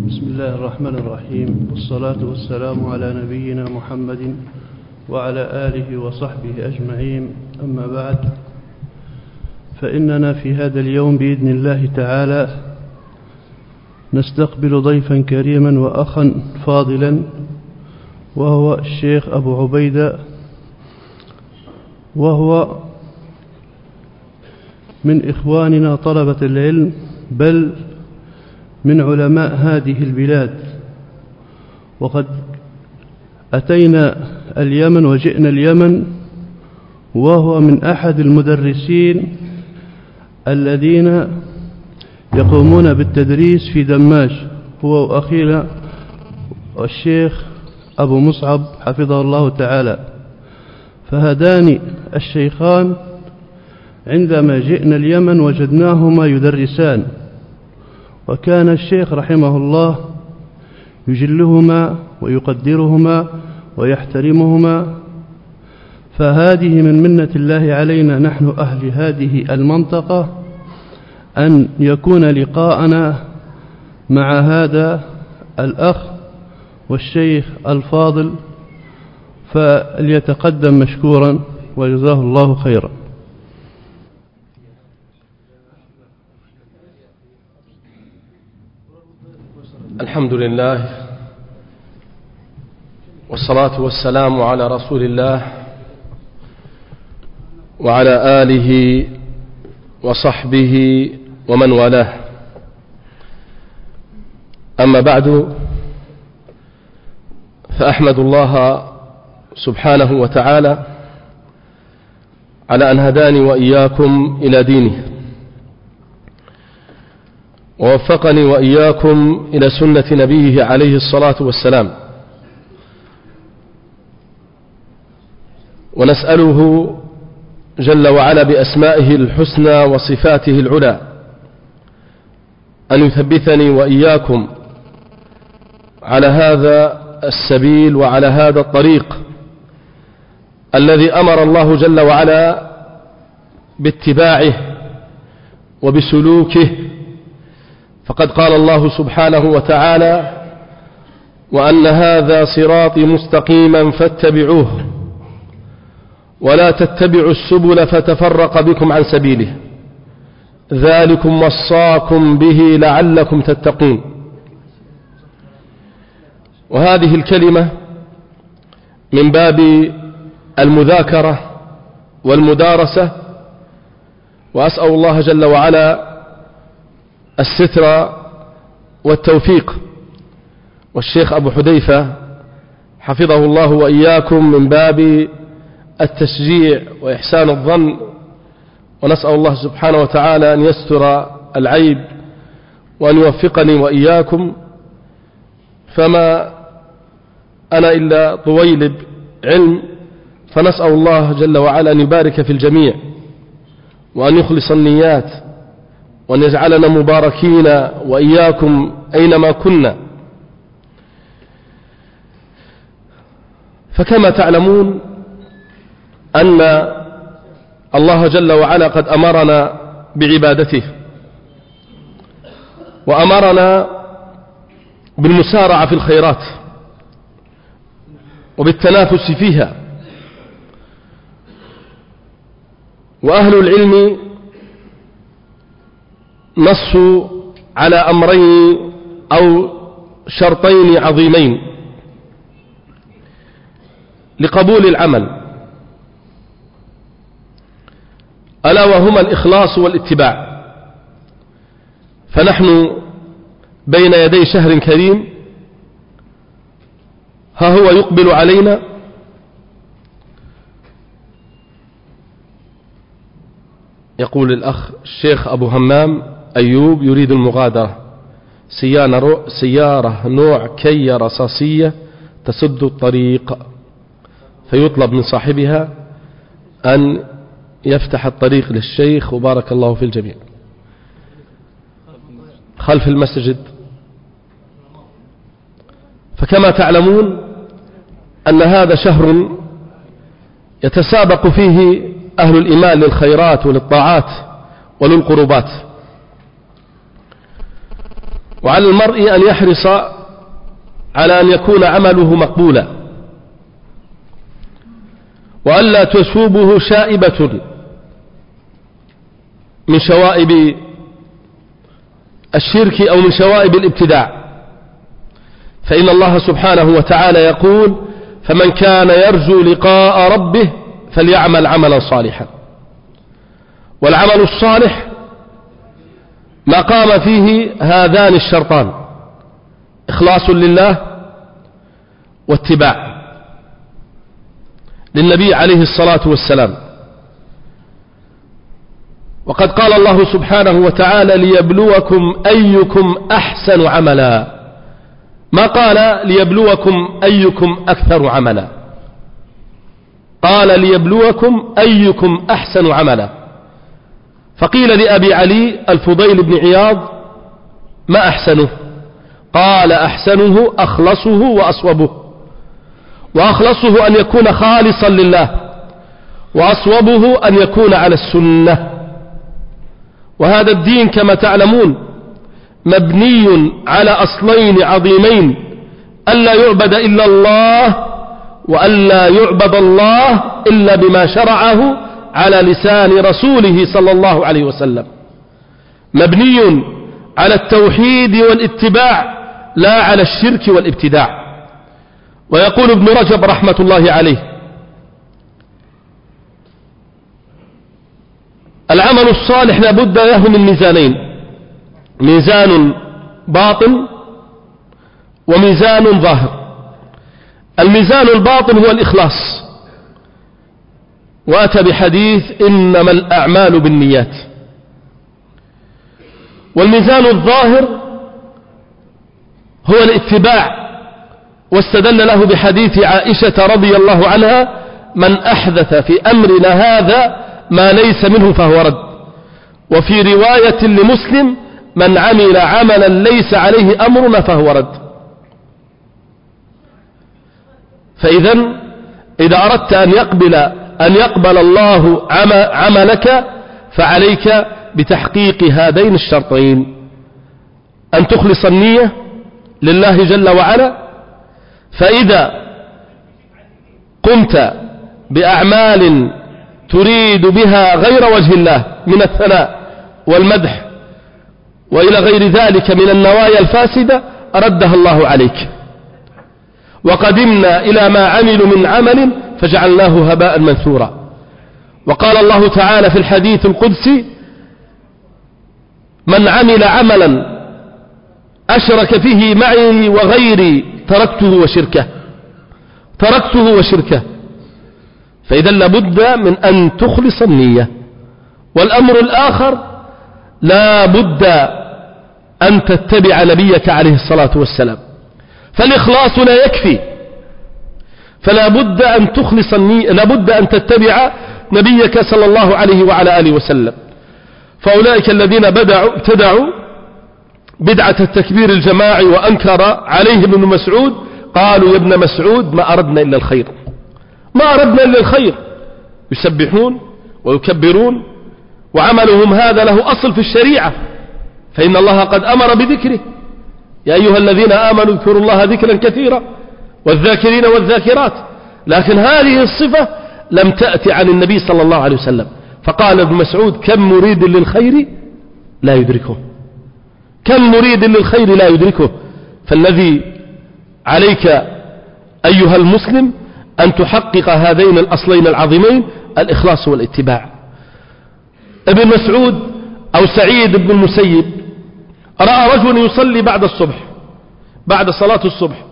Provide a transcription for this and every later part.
بسم الله الرحمن الرحيم. والصلاة والسلام على نبينا محمد وعلى آله وصحبه أجمعين. أما بعد فإننا في هذا اليوم بإذن الله تعالى نستقبل ضيفا كريما وأخا فاضلا وهو الشيخ أبو عبيدة وهو من إخواننا طلبة العلم بل من علماء هذه البلاد. وقد أتينا اليمن وجئنا اليمن وهو من أحد المدرسين الذين يقومون بالتدريس في دماج هو وأخينا الشيخ أبو مصعب حفظه الله تعالى. فهداني الشيخان عندما جئنا اليمن وجدناهما يدرسان. وكان الشيخ رحمه الله يجلهما ويقدرهما ويحترمهما فهذه من منة الله علينا نحن أهل هذه المنطقة أن يكون لقاءنا مع هذا الأخ والشيخ الفاضل فليتقدم مشكورا وجزاه الله خيرا. الحمد لله والصلاة والسلام على رسول الله وعلى آله وصحبه ومن والاه. أما بعد فأحمد الله سبحانه وتعالى على أن هداني وإياكم إلى دينه. ووفقني وإياكم إلى سنة نبيه عليه الصلاة والسلام. ونسأله جل وعلا بأسمائه الحسنى وصفاته العلى أن يثبتني وإياكم على هذا السبيل وعلى هذا الطريق الذي أمر الله جل وعلا باتباعه وبسلوكه فقد قال الله سبحانه وتعالى وأن هذا صراطي مستقيما فاتبعوه ولا تتبعوا السبل فتفرق بكم عن سبيله. ذلكم وصاكم به لعلكم تتقون. وهذه الكلمة من باب المذاكرة والمدارسة وأسأل الله جل وعلا الستر والتوفيق. والشيخ أبو حذيفة حفظه الله وإياكم من باب التشجيع وإحسان الظن ونسأل الله سبحانه وتعالى أن يستر العيب وأن يوفقني وإياكم. فما أنا إلا طويلب علم فنسأل الله جل وعلا أن يبارك في الجميع وأن يخلص النيات وأن يجعلنا مباركين وإياكم أينما كنا. فكما تعلمون أن الله جل وعلا قد أمرنا بعبادته وأمرنا بالمسارعة في الخيرات وبالتنافس فيها. وأهل العلم نصوا على أمرين أو شرطين عظيمين لقبول العمل. ألا وهما الإخلاص والاتباع. فنحن بين يدي شهر كريم. ها هو يقبل علينا. يقول الأخ الشيخ أبو همام أيوب يريد المغادرة. سيارة نوع كي رصاصية تسد الطريق. فيطلب من صاحبها أن يفتح الطريق للشيخ. وبارك الله في الجميع. خلف المسجد. فكما تعلمون أن هذا شهر يتسابق فيه أهل الإيمان للخيرات وللطاعات وللقربات. وعلى المرء أن يحرص على أن يكون عمله مقبولا. وألا تشوبه شائبة من شوائب الشرك أو من شوائب الابتداع. فإن الله سبحانه وتعالى يقول فمن كان يرجو لقاء ربه فليعمل عملا صالحا. والعمل الصالح ما قام فيه هذان الشرطان إخلاص لله واتباع للنبي عليه الصلاة والسلام. وقد قال الله سبحانه وتعالى ليبلوكم أيكم أحسن عملا. ما قال ليبلوكم أيكم أكثر عملا؟ قال ليبلوكم أيكم أحسن عملا. فقيل لأبي علي الفضيل بن عياض ما أحسنه؟ قال أحسنه أخلصه وأصوبه. وأخلصه أن يكون خالصا لله وأصوبه أن يكون على السنة. وهذا الدين كما تعلمون مبني على أصلين عظيمين ألا يعبد إلا الله وألا يعبد الله إلا بما شرعه على لسان رسوله صلى الله عليه وسلم. مبني على التوحيد والاتباع لا على الشرك والابتداع. ويقول ابن رجب رحمة الله عليه العمل الصالح لابد له من ميزانين. ميزان باطن وميزان ظاهر. الميزان الباطن هو الإخلاص. وأتى بحديث إنما الأعمال بالنيات. والميزان الظاهر هو الاتباع واستدل له بحديث عائشة رضي الله عنها من أحدث في أمرنا هذا ما ليس منه فهو رد. وفي رواية لمسلم من عمل عملا ليس عليه أمرنا فهو رد. فإذا إذا أردت أن يقبل أن يقبل الله عملك فعليك بتحقيق هذين الشرطين. أن تخلص النية لله جل وعلا فإذا قمت بأعمال تريد بها غير وجه الله من الثناء والمدح وإلى غير ذلك من النوايا الفاسدة ردها الله عليك. وقدمنا إلى ما عملوا من عمل فجعلناه هباء منثورا. وقال الله تعالى في الحديث القدسي من عمل عملا أشرك فيه معي وغيري تركته وشركه تركته وشركه. فإذا لابد من أن تخلص النية. والأمر الآخر لا بد أن تتبع نبيك عليه الصلاة والسلام. فالإخلاص لا يكفي. فلا بد أن تخلص النية لا بد أن تتبع نبيك صلى الله عليه وعلى آله وسلم. فأولئك الذين بدعوا ابتدعوا بدعة التكبير الجماعي وأنكر عليه ابن مسعود قالوا يا ابن مسعود ما أردنا إلا الخير. ما أردنا إلا الخير. يسبحون ويكبرون وعملهم هذا له أصل في الشريعة. فإن الله قد أمر بذكره. يا أيها الذين آمنوا اذكروا الله ذكرا كثيرا. والذاكرين والذاكرات. لكن هذه الصفة لم تأتي عن النبي صلى الله عليه وسلم. فقال ابن مسعود كم مريد للخير لا يدركه. كم مريد للخير لا يدركه. فالذي عليك أيها المسلم أن تحقق هذين الأصلين العظيمين الإخلاص والاتباع. ابن مسعود أو سعيد بن المسيب رأى رجل يصلي بعد الصبح بعد صلاة الصبح.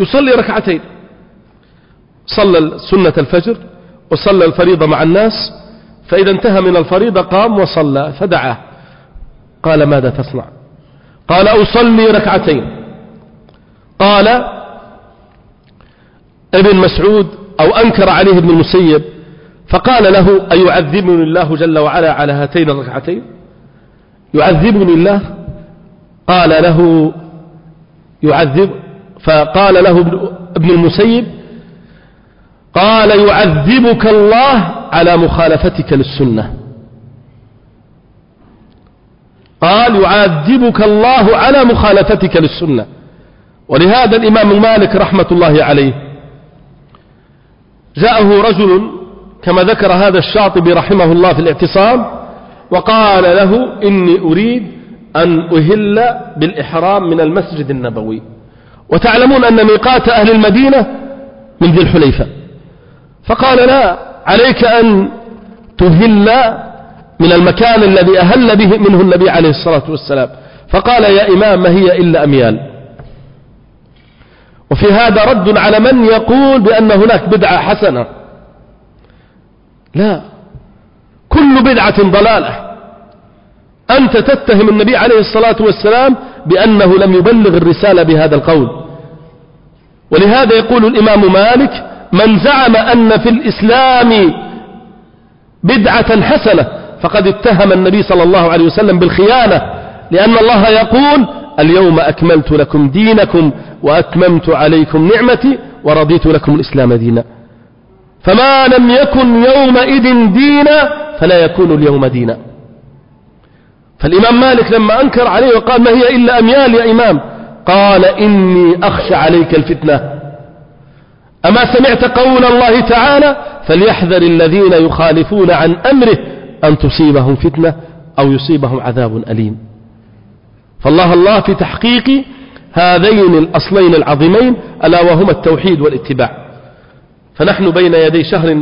يصلي ركعتين. صلى سنة الفجر وصلى الفريضة مع الناس فإذا انتهى من الفريضة قام وصلى فدعاه. قال ماذا تصنع؟ قال أصلي ركعتين. قال ابن مسعود أو أنكر عليه ابن المسيب فقال له أيعذبني الله جل وعلا على هاتين الركعتين؟ يعذبني الله؟ قال له يعذب فقال له ابن المسيب قال يعذبك الله على مخالفتك للسنة. قال يعذبك الله على مخالفتك للسنة. ولهذا الإمام مالك رحمة الله عليه جاءه رجل كما ذكر هذا الشاطبي رحمه الله في الاعتصام وقال له إني أريد أن أهل بالإحرام من المسجد النبوي. وتعلمون أن ميقات أهل المدينة من ذي الحليفة. فقال لا عليك أن تهل من المكان الذي أهل به منه النبي عليه الصلاة والسلام. فقال يا إمام ما هي إلا أميال؟ وفي هذا رد على من يقول بأن هناك بدعة حسنة. لا كل بدعة ضلالة. أنت تتهم النبي عليه الصلاة والسلام بأنه لم يبلغ الرسالة بهذا القول. ولهذا يقول الإمام مالك من زعم أن في الإسلام بدعة حسنة فقد اتهم النبي صلى الله عليه وسلم بالخيانة لأن الله يقول اليوم أكملت لكم دينكم وأتممت عليكم نعمتي ورضيت لكم الإسلام دينا. فما لم يكن يومئذ دينا فلا يكون اليوم دينا. فالإمام مالك لما أنكر عليه وقال ما هي إلا أميال يا إمام قال إني أخشى عليك الفتنة. أما سمعت قول الله تعالى فليحذر الذين يخالفون عن أمره أن تصيبهم فتنة أو يصيبهم عذاب أليم. فالله الله في تحقيق هذين الأصلين العظيمين ألا وهما التوحيد والاتباع. فنحن بين يدي شهر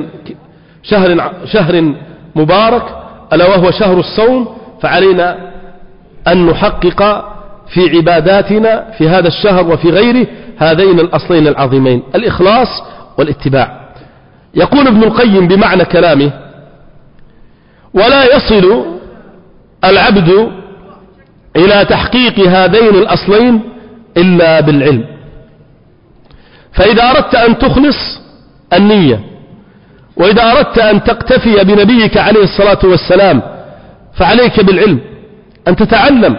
شهر شهر مبارك ألا وهو شهر الصوم فعلينا أن نحقق في عباداتنا في هذا الشهر وفي غيره هذين الأصلين العظيمين الإخلاص والاتباع. يقول ابن القيم بمعنى كلامه ولا يصل العبد إلى تحقيق هذين الأصلين إلا بالعلم. فإذا أردت أن تخلص النية وإذا أردت أن تقتفي بنبيك عليه الصلاة والسلام فعليك بالعلم أن تتعلم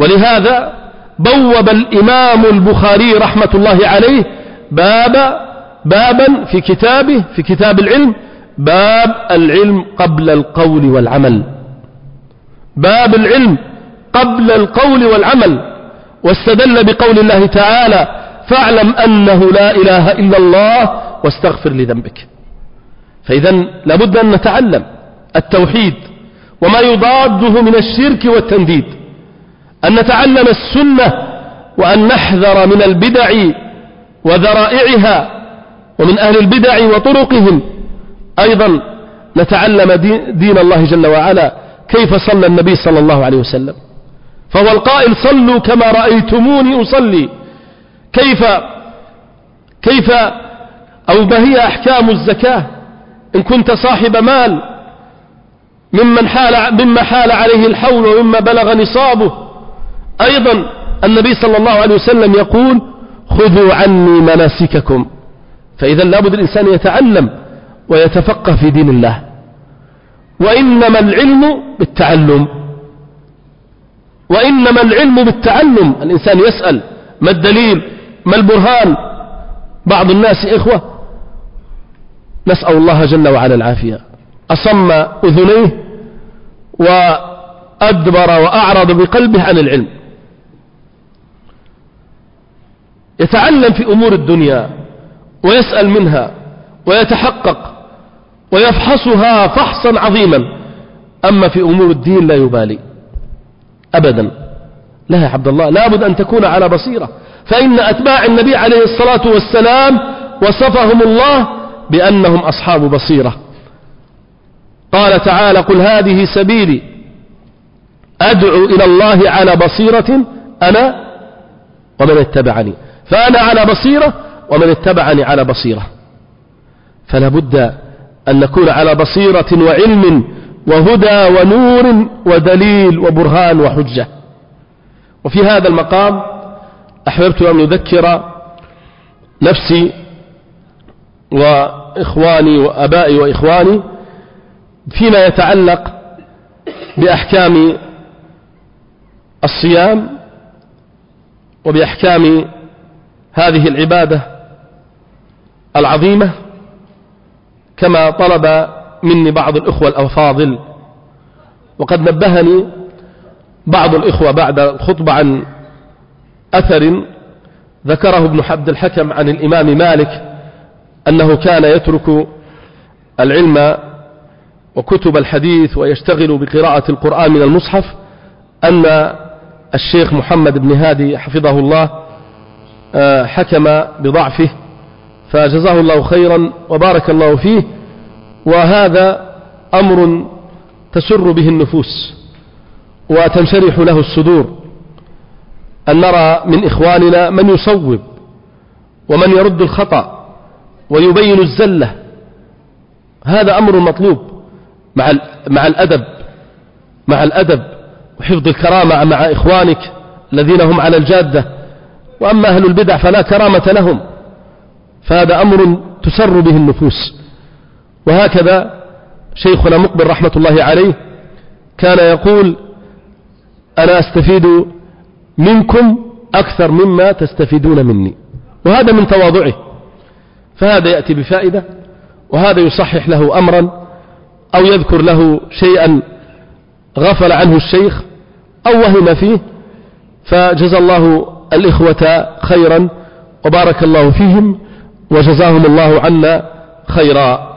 ولهذا بوب الإمام البخاري رحمة الله عليه باب بابا في كتابه في كتاب العلم باب العلم قبل القول والعمل. باب العلم قبل القول والعمل. واستدل بقول الله تعالى فاعلم أنه لا إله إلا الله واستغفر لذنبك. فإذا لابد أن نتعلم التوحيد وما يضاده من الشرك والتنديد. أن نتعلم السنة وأن نحذر من البدع وذرائعها ومن أهل البدع وطرقهم. أيضا نتعلم دين الله جل وعلا كيف صلى النبي صلى الله عليه وسلم. فهو القائل صلوا كما رأيتموني أصلي. كيف كيف أو ما هي أحكام الزكاة إن كنت صاحب مال ممن حال مما حال عليه الحول ومما بلغ نصابه. أيضا النبي صلى الله عليه وسلم يقول خذوا عني مناسككم. فإذا لابد الإنسان يتعلم ويتفقه في دين الله. وإنما العلم بالتعلم. وإنما العلم بالتعلم. الإنسان يسأل ما الدليل؟ ما البرهان؟ بعض الناس إخوة نسأل الله جل وعلا العافية. أصم أذنيه وأدبر وأعرض بقلبه عن العلم. يتعلم في أمور الدنيا ويسأل منها ويتحقق ويفحصها فحصا عظيما أما في أمور الدين لا يبالي أبدا. لا يا عبد الله لابد أن تكون على بصيرة. فإن أتباع النبي عليه الصلاة والسلام وصفهم الله بأنهم أصحاب بصيرة. قال تعالى قل هذه سبيلي أدعو إلى الله على بصيرة أنا ومن اتبعني. فأنا على بصيرة ومن اتبعني على بصيرة. فلا بد أن نكون على بصيرة وعلم وهدى ونور ودليل وبرهان وحجة. وفي هذا المقام أحببت أن أذكر نفسي وإخواني وأبائي وإخواني فيما يتعلق بأحكام الصيام وبأحكام هذه العبادة العظيمة كما طلب مني بعض الأخوة الأفاضل وقد نبهني بعض الإخوة بعد الخطبة عن أثر ذكره ابن عبد الحكم عن الإمام مالك أنه كان يترك العلم وكتب الحديث ويشتغل بقراءة القرآن من المصحف أن الشيخ محمد بن هادي حفظه الله حكم بضعفه فجزاه الله خيرا وبارك الله فيه وهذا أمر تسر به النفوس وتنشرح له الصدور. أن نرى من إخواننا من يصوب ومن يرد الخطأ ويبين الزلة. هذا أمر مطلوب مع مع الأدب مع الأدب. وحفظ الكرامة مع إخوانك الذين هم على الجادة. وأما أهل البدع فلا كرامة لهم فهذا أمر تسر به النفوس. وهكذا شيخنا مقبل رحمة الله عليه كان يقول أنا أستفيد منكم أكثر مما تستفيدون مني. وهذا من تواضعه فهذا يأتي بفائدة وهذا يصحح له أمرا أو يذكر له شيئا غفل عنه الشيخ أو وهم فيه فجزى الله الإخوة خيرا وبارك الله فيهم وجزاهم الله عنا خيرا.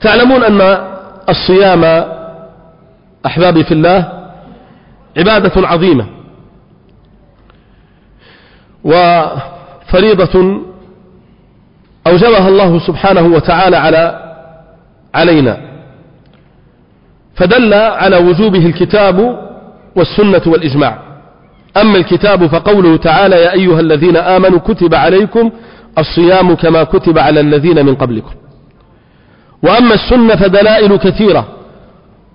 تعلمون أن الصيام أحبابي في الله عبادة عظيمة وفريضة أوجبها الله سبحانه وتعالى على علينا. فدل على وجوبه الكتاب والسنة والإجماع. أما الكتاب فقوله تعالى يا أيها الذين آمنوا كتب عليكم الصيام كما كتب على الذين من قبلكم. وأما السنة فدلائل كثيرة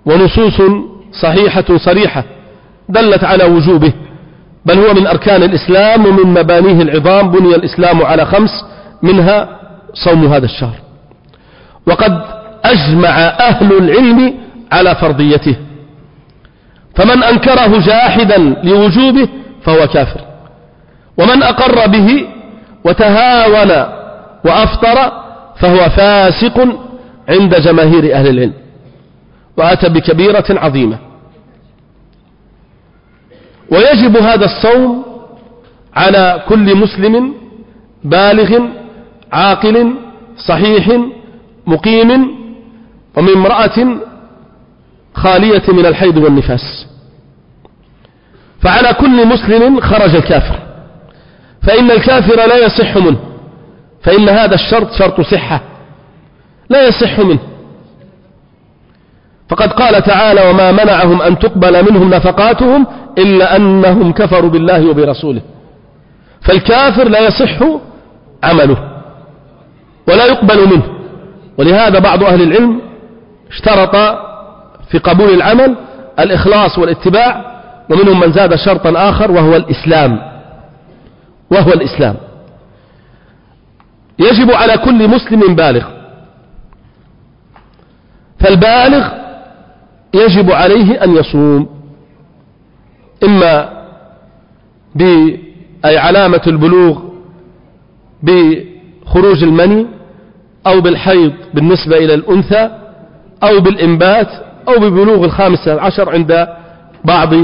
ونصوص صحيحة صريحة دلت على وجوبه بل هو من أركان الإسلام ومن مبانيه العظام بني الإسلام على خمس منها صوم هذا الشهر. وقد أجمع أهل العلم على فرضيته. فمن أنكره جاحدا لوجوبه فهو كافر. ومن أقر به وتهاون وأفطر فهو فاسق عند جماهير أهل العلم. وأتى بكبيرة عظيمة. ويجب هذا الصوم على كل مسلم بالغ عاقل صحيح مقيم ومن امرأة خالية من الحيض والنفاس. فعلى كل مسلم خرج الكافر. فإن الكافر لا يصح منه. فإن هذا الشرط شرط صحة. لا يصح منه. فقد قال تعالى وما منعهم أن تقبل منهم نفقاتهم إلا أنهم كفروا بالله وبرسوله. فالكافر لا يصح عمله. ولا يقبل منه. ولهذا بعض أهل العلم اشترط في قبول العمل الإخلاص والاتباع ومنهم من زاد شرطا آخر وهو الإسلام. وهو الإسلام. يجب على كل مسلم بالغ. فالبالغ يجب عليه أن يصوم. إما أي علامة البلوغ بخروج المني أو بالحيض بالنسبة إلى الأنثى أو بالإنبات أو ببلوغ الخامسة عشر عند بعض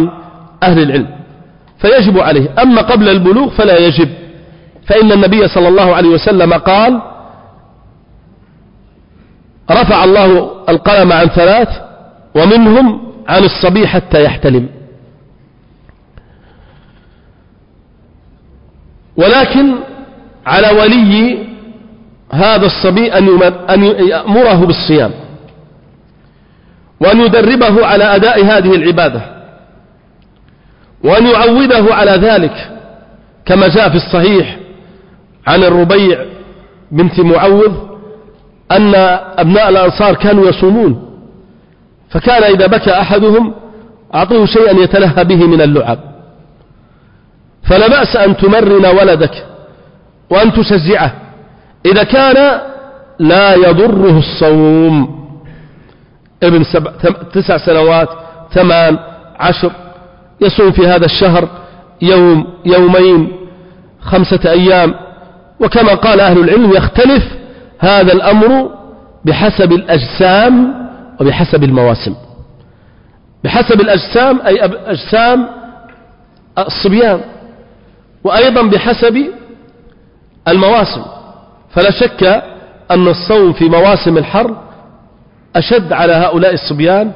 أهل العلم فيجب عليه. أما قبل البلوغ فلا يجب. فإن النبي صلى الله عليه وسلم قال رفع الله القلم عن ثلاث ومنهم عن الصبي حتى يحتلم. ولكن على ولي هذا الصبي أن يأمره بالصيام وأن يدربه على أداء هذه العبادة. وأن يعوده على ذلك كما جاء في الصحيح عن الربيع بنت معوذ أن أبناء الأنصار كانوا يصومون فكان إذا بكى أحدهم أعطوه شيئا يتلهى به من اللعب. فلا بأس أن تمرن ولدك وأن تشجعه إذا كان لا يضره الصوم. ابن سبع تسع سنوات ثمان عشر. يصوم في هذا الشهر يوم يومين خمسة أيام. وكما قال أهل العلم يختلف هذا الأمر بحسب الأجسام وبحسب المواسم. بحسب الأجسام أي أجسام الصبيان وأيضا بحسب المواسم. فلا شك أن الصوم في مواسم الحر أشد على هؤلاء الصبيان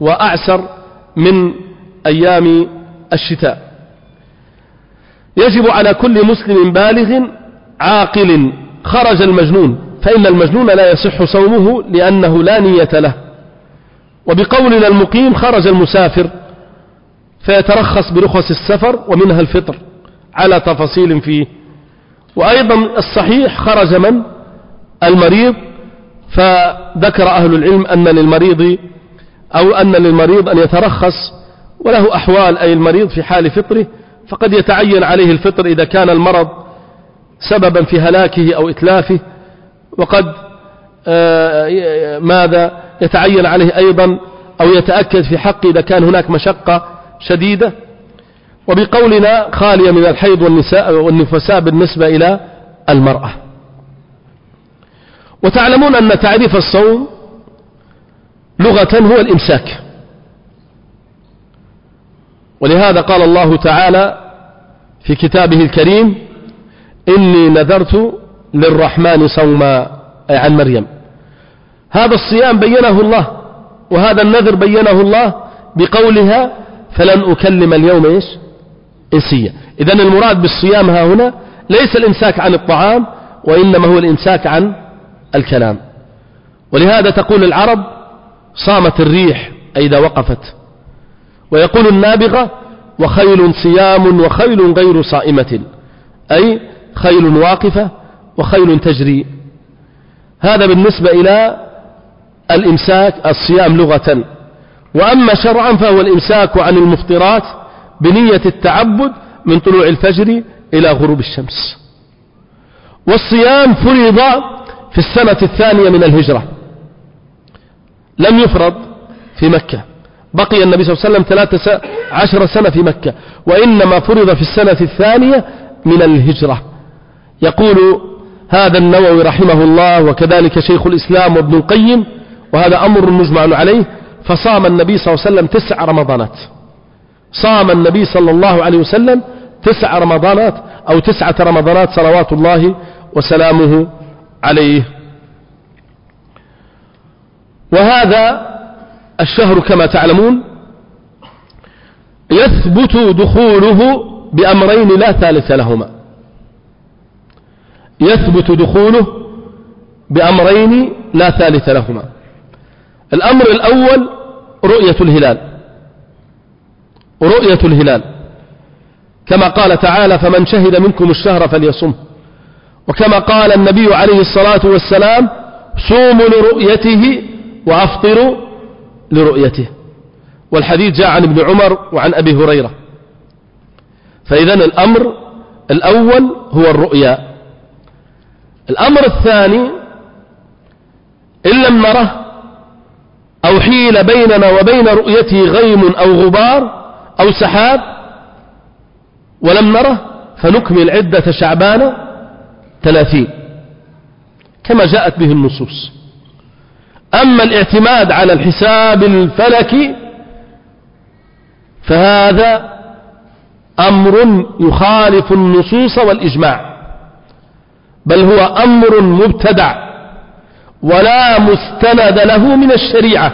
وأعسر من أيام الشتاء. يجب على كل مسلم بالغ عاقل خرج المجنون فإن المجنون لا يصح صومه لأنه لا نية له. وبقولنا المقيم خرج المسافر فيترخص برخص السفر ومنها الفطر على تفاصيل فيه. وأيضا الصحيح خرج من؟ المريض. فذكر أهل العلم أن للمريض أو أن للمريض أن يترخص وله أحوال أي المريض في حال فطره فقد يتعين عليه الفطر إذا كان المرض سببا في هلاكه أو إتلافه وقد آه، ماذا يتعين عليه أيضا أو يتأكد في حقه إذا كان هناك مشقة شديدة. وبقولنا خالية من الحيض والنساء والنفساء بالنسبة إلى المرأة. وتعلمون أن تعريف الصوم لغة هو الإمساك. ولهذا قال الله تعالى في كتابه الكريم إني نذرت للرحمن صوما أي عن مريم. هذا الصيام بينه الله وهذا النذر بينه الله بقولها فلن أكلم اليوم إيش؟ إنسيا إذا المراد بالصيام ها هنا ليس الإمساك عن الطعام وإنما هو الإمساك عن الكلام. ولهذا تقول العرب صامت الريح أي إذا وقفت ويقول النابغة وخيل صيام وخيل غير صائمة أي خيل واقفة وخيل تجري. هذا بالنسبة إلى الإمساك الصيام لغة. وأما شرعا فهو الإمساك عن المفطرات بنية التعبد من طلوع الفجر إلى غروب الشمس. والصيام فرض في السنة الثانية من الهجرة لم يفرض في مكة. بقي النبي صلى الله عليه وسلم ثلاثة عشر سنة في مكة. وإنما فرض في السنة الثانية من الهجرة. يقول هذا النووي رحمه الله وكذلك شيخ الإسلام وابن القيم وهذا أمر مجمع عليه. فصام النبي صلى الله عليه وسلم تسع رمضانات. صام النبي صلى الله عليه وسلم تسع رمضانات أو تسعة رمضانات صلوات الله وسلامه عليه. وهذا الشهر كما تعلمون يثبت دخوله بأمرين لا ثالث لهما. يثبت دخوله بأمرين لا ثالث لهما. الأمر الأول رؤية الهلال. رؤية الهلال. كما قال تعالى فمن شهد منكم الشهر فليصم. وكما قال النبي عليه الصلاة والسلام صوموا لرؤيته وأفطروا لرؤيته. والحديث جاء عن ابن عمر وعن أبي هريرة. فإذا الأمر الأول هو الرؤيا. الأمر الثاني إن لم نره أو حيل بيننا وبين رؤيته غيم أو غبار أو سحاب ولم نره فنكمل عدة شعبان ثلاثين. كما جاءت به النصوص. أما الاعتماد على الحساب الفلكي فهذا أمر يخالف النصوص والإجماع بل هو أمر مبتدع ولا مستند له من الشريعة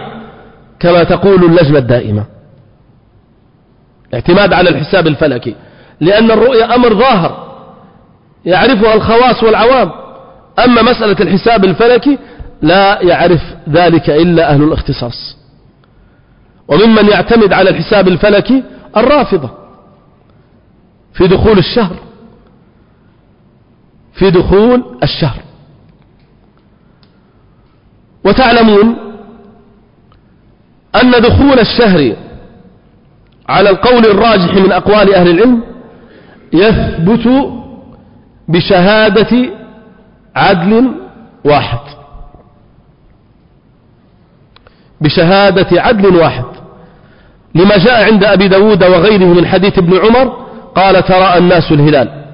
كما تقول اللجنة الدائمة. اعتماد على الحساب الفلكي لأن الرؤية أمر ظاهر يعرفها الخواص والعوام. أما مسألة الحساب الفلكي لا يعرف ذلك إلا أهل الاختصاص. وممن يعتمد على الحساب الفلكي الرافضة في دخول الشهر في دخول الشهر. وتعلمون أن دخول الشهر على القول الراجح من أقوال أهل العلم يثبت بشهادة عدل واحد. بشهادة عدل واحد. لما جاء عند أبي داود وغيره من حديث ابن عمر قال ترى الناس الهلال.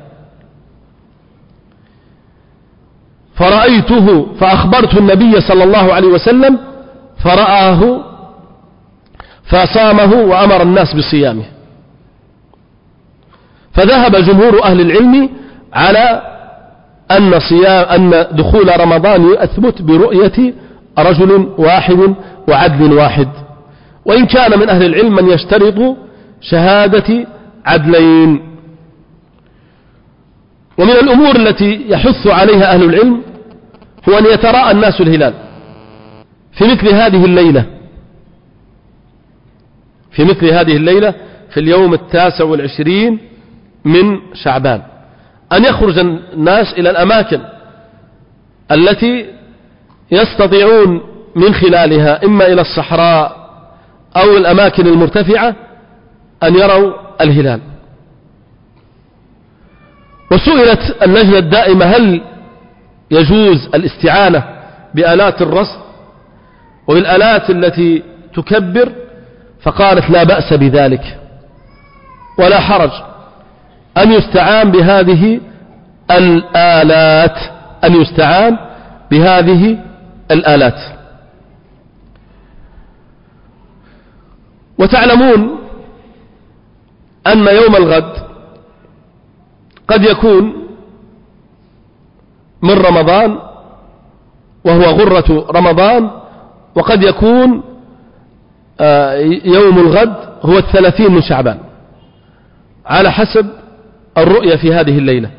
فرأيته فأخبرت النبي صلى الله عليه وسلم فرآه فصامه وأمر الناس بصيامه. فذهب جمهور أهل العلم على أن, صيام أن دخول رمضان يثبت برؤية رجل واحد وعدل واحد. وإن كان من أهل العلم من يشترط شهادة عدلين. ومن الأمور التي يحث عليها أهل العلم هو أن يتراءى الناس الهلال في مثل هذه الليلة. في مثل هذه الليلة في اليوم التاسع والعشرين من شعبان. أن يخرج الناس إلى الأماكن التي يستطيعون من خلالها إما إلى الصحراء أو الأماكن المرتفعة أن يروا الهلال. وسئلت اللجنة الدائمة هل يجوز الاستعانة بآلات الرصد وبالآلات التي تكبر؟ فقالت لا بأس بذلك. ولا حرج أن يستعان بهذه الآلات أن يستعان بهذه الآلات. وتعلمون أن يوم الغد قد يكون من رمضان وهو غرة رمضان وقد يكون آه، يوم الغد هو الثلاثين من شعبان. على حسب الرؤية في هذه الليلة.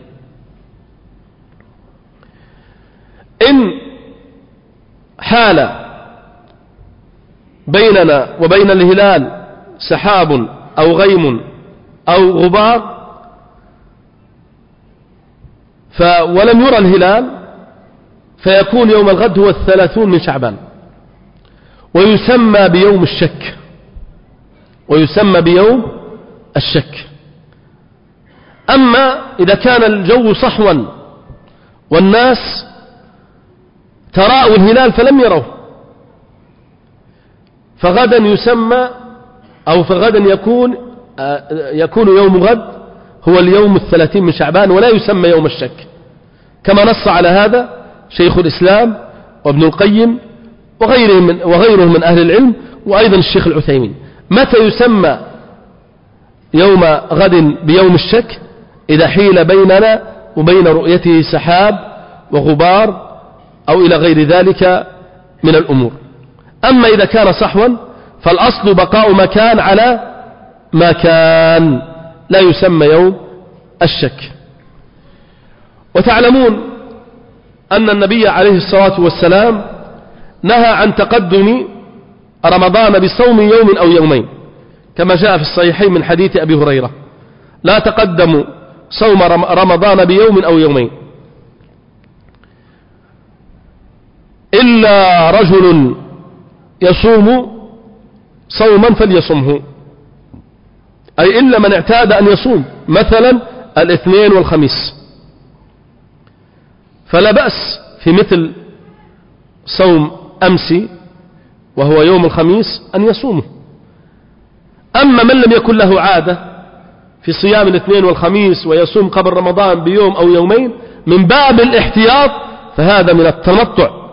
إن حال بيننا وبين الهلال سحاب أو غيم أو غبار ولم يرى الهلال فيكون يوم الغد هو الثلاثون من شعبان. ويسمى بيوم الشك. ويسمى بيوم الشك. أما إذا كان الجو صحوا والناس تراءوا الهلال فلم يروه. فغدا يسمى أو فغدا يكون آه، يكون يوم غد هو اليوم الثلاثين من شعبان ولا يسمى يوم الشك. كما نص على هذا شيخ الإسلام وابن القيم وغيره من, وغيره من أهل العلم وأيضا الشيخ العثيمين. متى يسمى يوم غد بيوم الشك؟ إذا حيل بيننا وبين رؤيته سحاب وغبار أو إلى غير ذلك من الأمور. أما إذا كان صحوا فالأصل بقاء مكان على مكان لا يسمى يوم الشك. وتعلمون أن النبي عليه الصلاة والسلام نهى عن تقدم رمضان بصوم يوم أو يومين كما جاء في الصحيحين من حديث أبي هريرة. لا تقدموا صوم رمضان بيوم أو يومين. إلا رجل يصوم صوما فليصمه. أي إلا من اعتاد أن يصوم مثلا الاثنين والخميس. فلا بأس في مثل صوم أمس وهو يوم الخميس أن يصومه. أما من لم يكن له عادة في صيام الاثنين والخميس ويصوم قبل رمضان بيوم أو يومين من باب الاحتياط فهذا من التنطع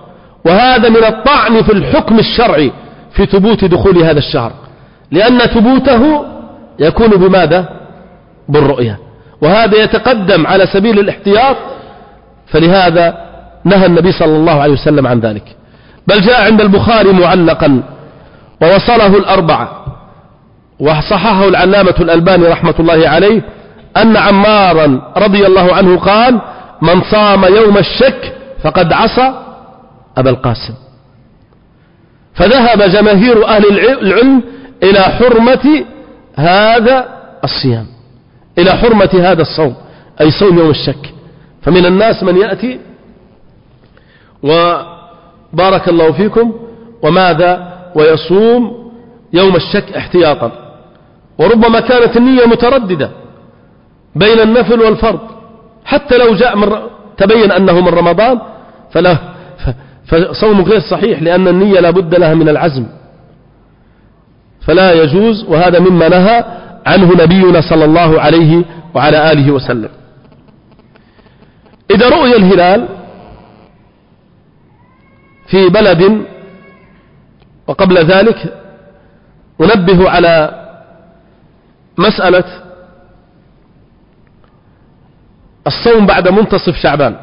وهذا من الطعن في الحكم الشرعي في ثبوت دخول هذا الشهر. لأن ثبوته يكون بماذا؟ بالرؤية. وهذا يتقدم على سبيل الاحتياط فلهذا نهى النبي صلى الله عليه وسلم عن ذلك. بل جاء عند البخاري معلقا ووصله الأربعة وصححه العلامة الألباني رحمة الله عليه أن عمارا رضي الله عنه قال من صام يوم الشك فقد عصى أبا القاسم. فذهب جماهير أهل العلم إلى حرمة هذا الصيام إلى حرمة هذا الصوم أي صوم يوم الشك. فمن الناس من يأتي وبارك الله فيكم وماذا؟ ويصوم يوم الشك احتياطا. وربما كانت النية مترددة بين النفل والفرض حتى لو جاء من تبين أنه من رمضان فلا فصوم غير صحيح لأن النية لا بد لها من العزم. فلا يجوز وهذا مما نهى عنه نبينا صلى الله عليه وعلى آله وسلم. إذا رؤي الهلال في بلد وقبل ذلك أنبه على مسألة الصوم بعد منتصف شعبان.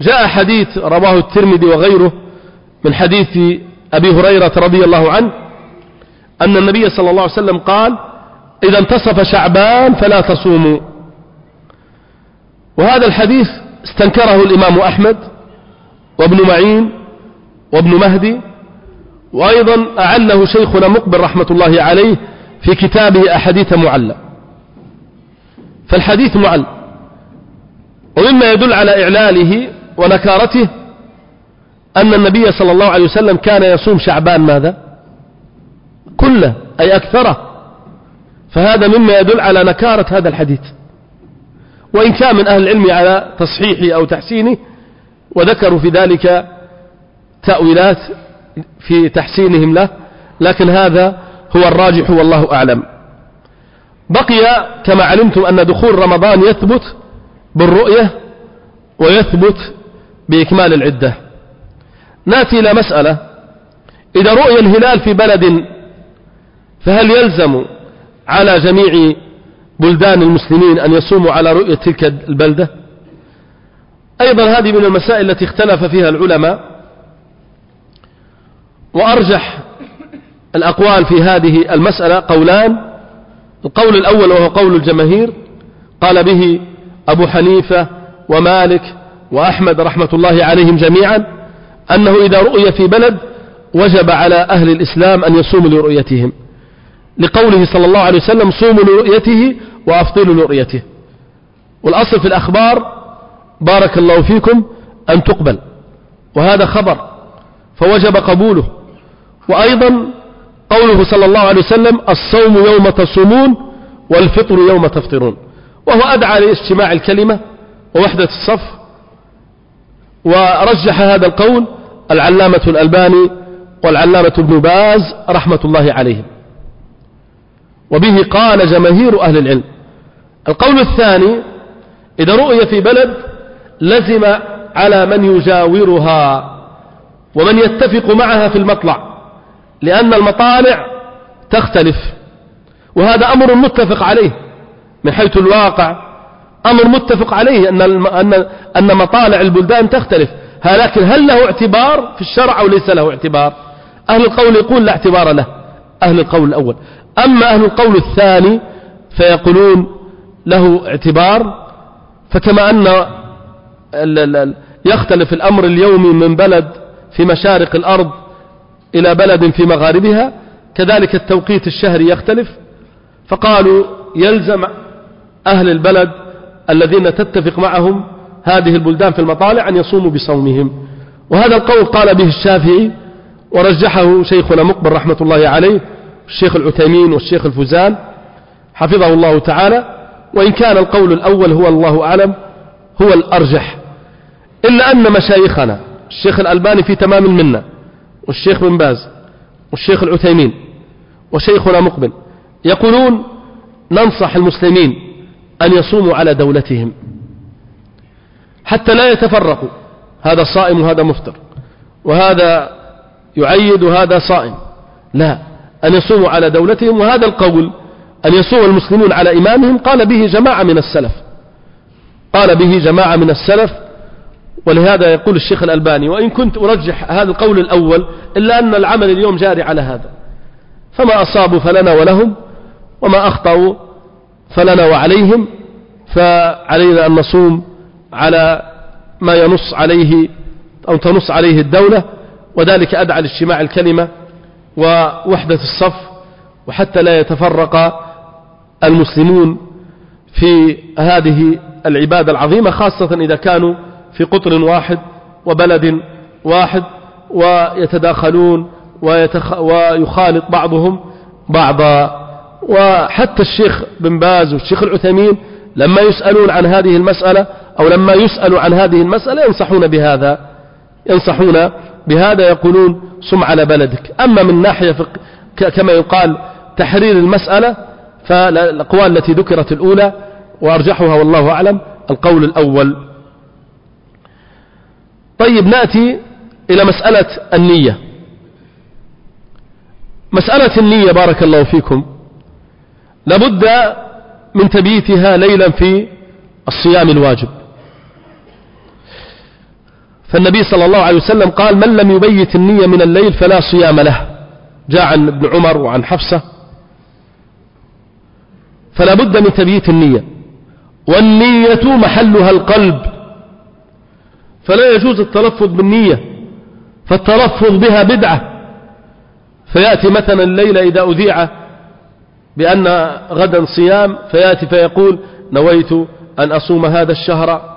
جاء حديث رواه الترمذي وغيره من حديث أبي هريرة رضي الله عنه أن النبي صلى الله عليه وسلم قال إذا انتصف شعبان فلا تصوموا. وهذا الحديث استنكره الإمام أحمد وابن معين وابن مهدي وأيضا أعله شيخنا مقبل رحمة الله عليه في كتابه أحاديث معلى فالحديث معل ومما يدل على إعلاله ونكارته أن النبي صلى الله عليه وسلم كان يصوم شعبان ماذا؟ كله أي أكثره. فهذا مما يدل على نكارة هذا الحديث. وإن كان من أهل العلم على تصحيحه أو تحسينه وذكروا في ذلك تأويلات في تحسينهم له لكن هذا هو الراجح والله أعلم. بقي كما علمتم أن دخول رمضان يثبت بالرؤية ويثبت بإكمال العدة. نأتي إلى مسألة. إذا رؤي الهلال في بلد فهل يلزم على جميع بلدان المسلمين أن يصوموا على رؤية تلك البلدة؟ أيضا هذه من المسائل التي اختلف فيها العلماء. وأرجح الأقوال في هذه المسألة قولان. القول الأول وهو قول الجماهير. قال به أبو حنيفة ومالك وأحمد رحمة الله عليهم جميعا أنه إذا رؤي في بلد وجب على أهل الإسلام أن يصوموا لرؤيتهم. لقوله صلى الله عليه وسلم صوموا لرؤيته وأفطروا لرؤيته. والأصل في الأخبار بارك الله فيكم أن تقبل. وهذا خبر فوجب قبوله. وأيضا قوله صلى الله عليه وسلم الصوم يوم تصومون والفطر يوم تفطرون. وهو أدعى لاجتماع الكلمة ووحدة الصف ورجح هذا القول العلامة الألباني والعلامة ابن باز رحمة الله عليهم. وبه قال جماهير أهل العلم. القول الثاني إذا رؤي في بلد لزم على من يجاورها ومن يتفق معها في المطلع لأن المطالع تختلف وهذا أمر متفق عليه من حيث الواقع أمر متفق عليه أن أن أن مطالع البلدان تختلف. لكن هل له اعتبار؟ في الشرع أو ليس له اعتبار؟ أهل القول يقول لا اعتبار له. أهل القول الأول. أما أهل القول الثاني فيقولون له اعتبار. فكما أن يختلف الأمر اليومي من بلد في مشارق الأرض إلى بلد في مغاربها. كذلك التوقيت الشهري يختلف. فقالوا يلزم أهل البلد الذين تتفق معهم هذه البلدان في المطالع أن يصوموا بصومهم. وهذا القول قال به الشافعي ورجحه شيخنا مقبل رحمة الله عليه الشيخ العثيمين والشيخ الفوزان حفظه الله تعالى. وإن كان القول الأول هو الله أعلم هو الأرجح. إلا أن مشايخنا الشيخ الألباني في تمام المنة والشيخ بن باز والشيخ العثيمين وشيخنا مقبل يقولون ننصح المسلمين أن يصوموا على دولتهم. حتى لا يتفرقوا. هذا صائم وهذا مفطر. وهذا يعيد وهذا صائم. لا. أن يصوموا على دولتهم. وهذا القول أن يصوم المسلمون على إمامهم. قال به جماعة من السلف. قال به جماعة من السلف. ولهذا يقول الشيخ الألباني وإن كنت أرجح هذا القول الأول إلا أن العمل اليوم جاري على هذا. فما أصابوا فلنا ولهم. وما أخطأوا فلنا وعليهم فعلينا أن نصوم على ما ينص عليه أو تنص عليه الدولة وذلك أدعى لاجتماع الكلمة ووحدة الصف وحتى لا يتفرق المسلمون في هذه العبادة العظيمة خاصة إذا كانوا في قطر واحد وبلد واحد ويتداخلون ويتخ... ويخالط بعضهم بعضا وحتى الشيخ بن باز والشيخ العثيمين لما يسألون عن هذه المسألة أو لما يسألوا عن هذه المسألة ينصحون بهذا ينصحون بهذا يقولون صم على بلدك. أما من ناحية. كما يقال تحرير المسألة فالأقوال التي ذكرت الأولى وأرجحها والله أعلم القول الأول. طيب نأتي إلى مسألة النية. مسألة النية بارك الله فيكم. لابد من تبييتها ليلا في الصيام الواجب. فالنبي صلى الله عليه وسلم قال من لم يبيت النية من الليل فلا صيام له. جاء عن ابن عمر وعن حفصة. فلا بد من تبييت النية. والنية محلها القلب. فلا يجوز التلفظ بالنية. فالتلفظ بها بدعة. فيأتي مثلا الليلة إذا أذيع بأن غدا صيام فيأتي فيقول نويت أن أصوم هذا الشهر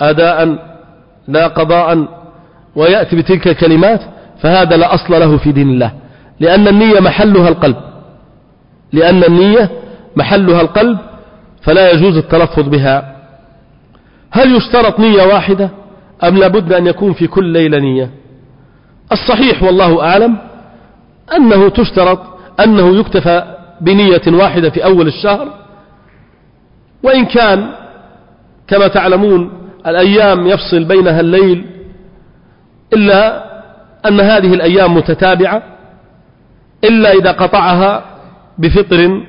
أداء لا قضاء ويأتي بتلك الكلمات فهذا لا أصل له في دين الله. لأن النية محلها القلب. لأن النية محلها القلب فلا يجوز التلفظ بها. هل يشترط نية واحدة أم لابد أن يكون في كل ليلة نية؟ الصحيح والله أعلم أنه تشترط أنه يكتفى بنية واحدة في أول الشهر وإن كان كما تعلمون الأيام يفصل بينها الليل إلا أن هذه الأيام متتابعة إلا إذا قطعها بفطر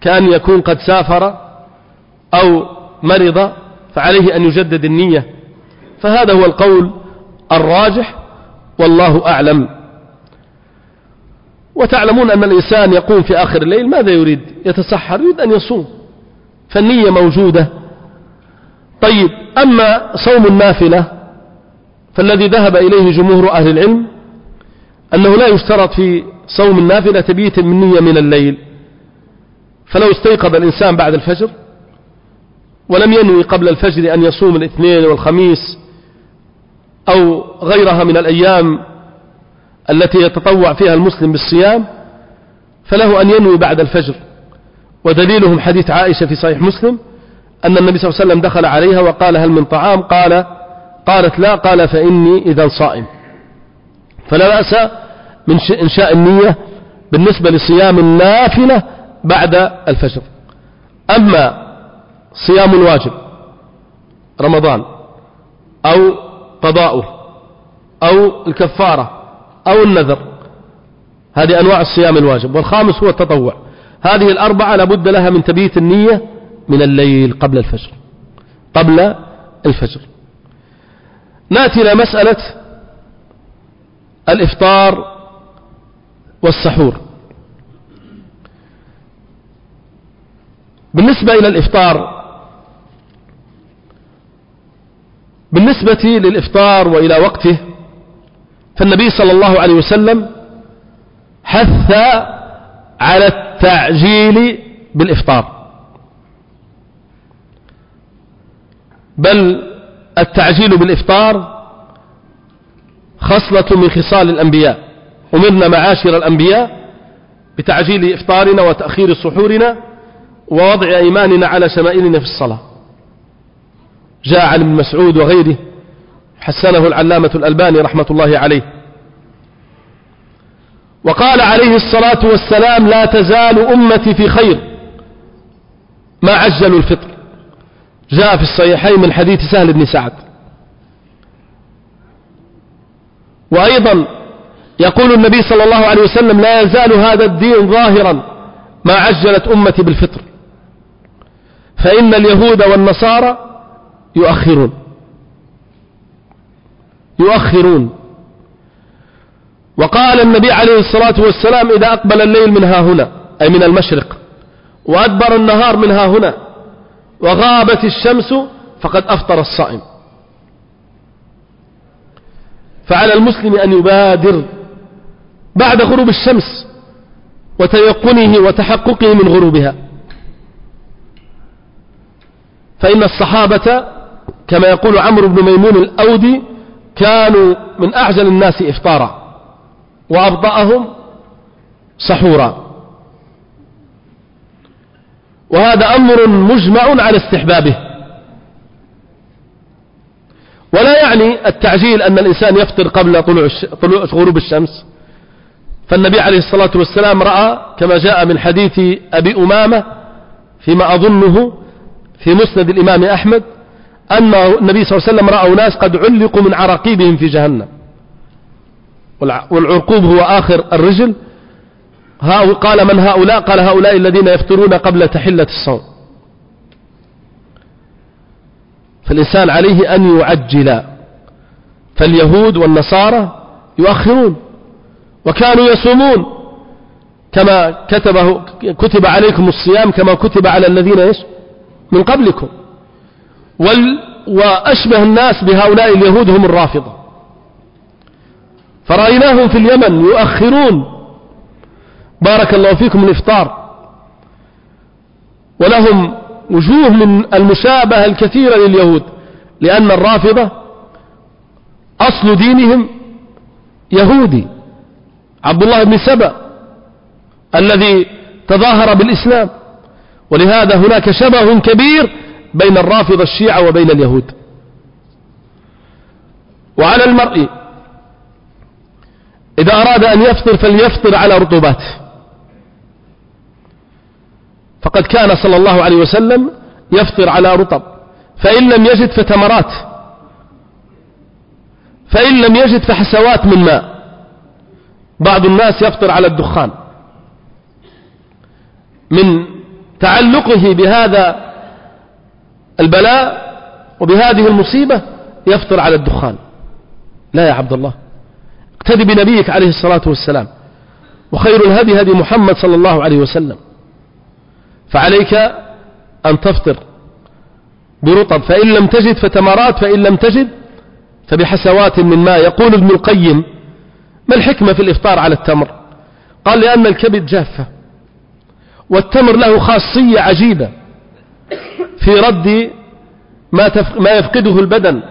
كأن يكون قد سافر أو مرض فعليه أن يجدد النية. فهذا هو القول الراجح والله أعلم. وتعلمون أن الإنسان يقوم في آخر الليل ماذا يريد؟ يتسحر يريد أن يصوم. فالنية موجودة. طيب أما صوم النافلة فالذي ذهب إليه جمهور أهل العلم أنه لا يشترط في صوم النافلة تبيت من نية من الليل. فلو استيقظ الإنسان بعد الفجر ولم ينوي قبل الفجر أن يصوم الاثنين والخميس أو غيرها من الأيام التي يتطوع فيها المسلم بالصيام فله أن ينوي بعد الفجر. ودليلهم حديث عائشة في صحيح مسلم أن النبي صلى الله عليه وسلم دخل عليها وقال هل من طعام؟ قال قالت لا. قال فإني إذا صائم. فلا بأس من إنشاء النية بالنسبة لصيام النافلة بعد الفجر. أما صيام الواجب رمضان أو قضاؤه أو الكفارة أو النذر. هذه أنواع الصيام الواجب. والخامس هو التطوع. هذه الأربعة لابد لها من تبييت النية من الليل قبل الفجر. قبل الفجر. نأتي إلى مسألة الإفطار والسحور. بالنسبة إلى الإفطار بالنسبة للإفطار وإلى وقته فالنبي صلى الله عليه وسلم حث على التعجيل بالإفطار. بل التعجيل بالإفطار خصلة من خصال الأنبياء. أمرنا معاشر الأنبياء بتعجيل إفطارنا وتأخير سحورنا ووضع أيماننا على شمائلنا في الصلاة. جاء عن ابن مسعود وغيره حسنه العلامة الألباني رحمة الله عليه. وقال عليه الصلاة والسلام لا تزال أمتي في خير. ما عجلوا الفطر. جاء في الصحيحين من حديث سهل بن سعد. وأيضا يقول النبي صلى الله عليه وسلم لا يزال هذا الدين ظاهرا ما عجلت أمتي بالفطر. فإن اليهود والنصارى يؤخرون. يؤخرون. وقال النبي عليه الصلاة والسلام إذا أقبل الليل من ها هنا أي من المشرق وأدبر النهار من ها هنا وغابت الشمس فقد أفطر الصائم. فعلى المسلم أن يبادر بعد غروب الشمس وتيقنه وتحققه من غروبها. فإن الصحابة كما يقول عمرو بن ميمون الأودي كانوا من أعجل الناس إفطارا وأبطأهم سحورا. وهذا أمر مجمع على استحبابه. ولا يعني التعجيل أن الإنسان يفطر قبل طلوع, غروب الشمس. فالنبي عليه الصلاة والسلام رأى كما جاء من حديث أبي أمامة فيما أظنه في مسند الإمام أحمد أن النبي صلى الله عليه وسلم رأوا ناس قد علقوا من عراقيبهم في جهنم. والعرقوب هو آخر الرجل. قال من هؤلاء؟ قال هؤلاء الذين يفطرون قبل تحلة الصوم. فالإنسان عليه أن يعجل. فاليهود والنصارى يؤخرون وكانوا يصومون. كما كتبه كتب عليكم الصيام كما كتب على الذين من قبلكم. وال وأشبه الناس بهؤلاء اليهود هم الرافضة. فرأيناهم في اليمن يؤخرون. بارك الله فيكم الإفطار. ولهم وجوه من المشابهة الكثيرة لليهود لأن الرافضة أصل دينهم يهودي. عبد الله بن سبأ الذي تظاهر بالإسلام. ولهذا هناك شبه كبير بين الرافضة الشيعة وبين اليهود. وعلى المرء إذا أراد أن يفطر فليفطر على رطوبات. فقد كان صلى الله عليه وسلم يفطر على رطب. فإن لم يجد فتمرات فإن لم يجد فحسوات من ماء. بعض الناس يفطر على الدخان. من تعلقه بهذا البلاء وبهذه المصيبة يفطر على الدخان. لا يا عبد الله. اقتدي بنبيك عليه الصلاة والسلام. وخير الهدي هدي محمد صلى الله عليه وسلم. فعليك أن تفطر برطب. فإن لم تجد فتمرات فإن لم تجد فبحسوات من ماء. يقول ابن القيم ما الحكمة في الإفطار على التمر؟ قال لأن الكبد جافة والتمر له خاصية عجيبة. في رد ما, ما يفقده البدن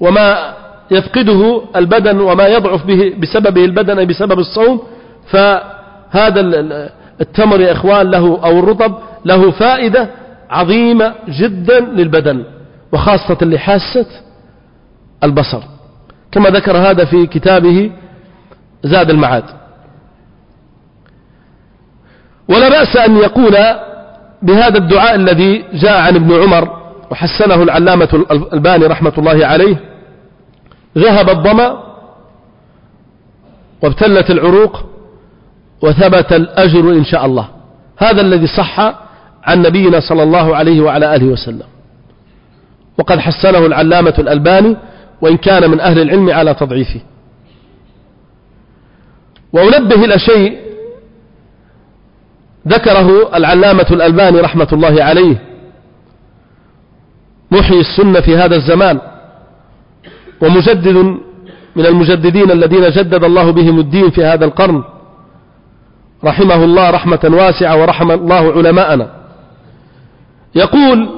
وما يفقده البدن وما يضعف به بسببه البدن أي بسبب الصوم فهذا التمر يا إخوان له أو الرطب له فائدة عظيمة جدا للبدن وخاصة لحاسة البصر. كما ذكر هذا في كتابه زاد المعاد. ولا بأس أن يقول بهذا الدعاء الذي جاء عن ابن عمر وحسنه العلامة الباني رحمة الله عليه ذهب الظما وابتلت العروق وثبت الأجر إن شاء الله. هذا الذي صح عن نبينا صلى الله عليه وعلى آله وسلم. وقد حسنه العلامة الألباني وإن كان من أهل العلم على تضعيفه. وأنبه إلى شيء ذكره العلامة الألباني رحمة الله عليه محيي السنة في هذا الزمان ومجدد من المجددين الذين جدد الله بهم الدين في هذا القرن رحمه الله رحمة واسعة ورحم الله علماءنا. يقول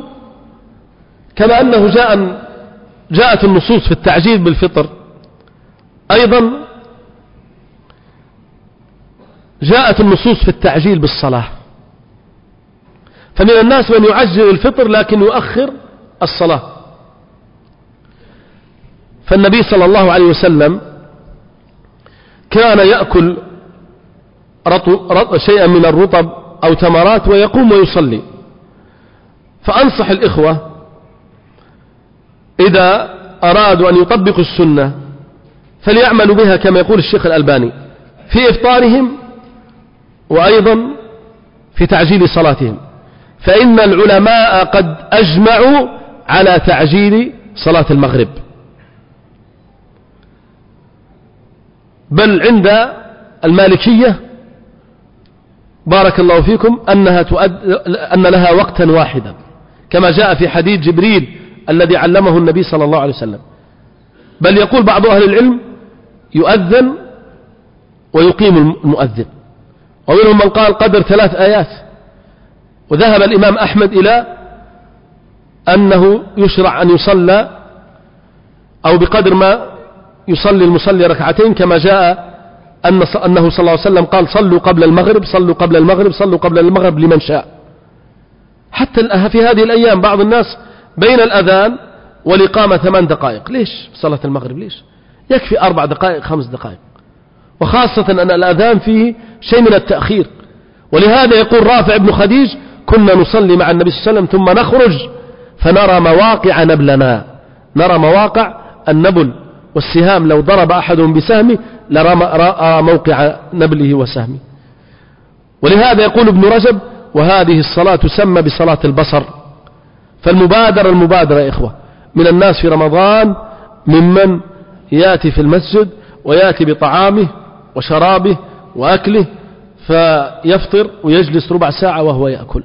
كما أنه جاء جاءت النصوص في التعجيل بالفطر أيضا جاءت النصوص في التعجيل بالصلاة. فمن الناس من يعجل الفطر لكن يؤخر الصلاة. فالنبي صلى الله عليه وسلم كان يأكل شيئا من الرطب أو تمرات ويقوم ويصلي. فأنصح الإخوة إذا أرادوا أن يطبقوا السنة فليعملوا بها كما يقول الشيخ الألباني. في إفطارهم وأيضا في تعجيل صلاتهم. فإن العلماء قد أجمعوا على تعجيل صلاة المغرب. بل عند المالكية بارك الله فيكم أنها تؤد أن لها وقتا واحدا. كما جاء في حديث جبريل الذي علمه النبي صلى الله عليه وسلم. بل يقول بعض أهل العلم يؤذن ويقيم المؤذن. ومنهم من قال قدر ثلاث آيات. وذهب الإمام أحمد إلى أنه يشرع أن يصلى أو بقدر ما يصلي المصلي ركعتين كما جاء أن أنه صلى الله عليه وسلم قال صلوا قبل المغرب صلوا قبل المغرب صلوا قبل المغرب لمن شاء. حتى في هذه الأيام بعض الناس بين الأذان والإقامة ثمان دقائق. ليش صلاة المغرب؟ ليش؟ يكفي أربع دقائق خمس دقائق. وخاصة أن الأذان فيه شيء من التأخير. ولهذا يقول رافع بن خديج كنا نصلي مع النبي صلى الله عليه وسلم ثم نخرج فنرى مواقع نبلنا. نرى مواقع النبل والسهام. لو ضرب أحدهم بسهمه لرى موقع نبله وسهمه. ولهذا يقول ابن رجب وهذه الصلاة تسمى بصلاة البصر. فالمبادرة المبادرة يا إخوة من الناس في رمضان ممن يأتي في المسجد ويأتي بطعامه وشرابه وأكله فيفطر ويجلس ربع ساعة وهو يأكل.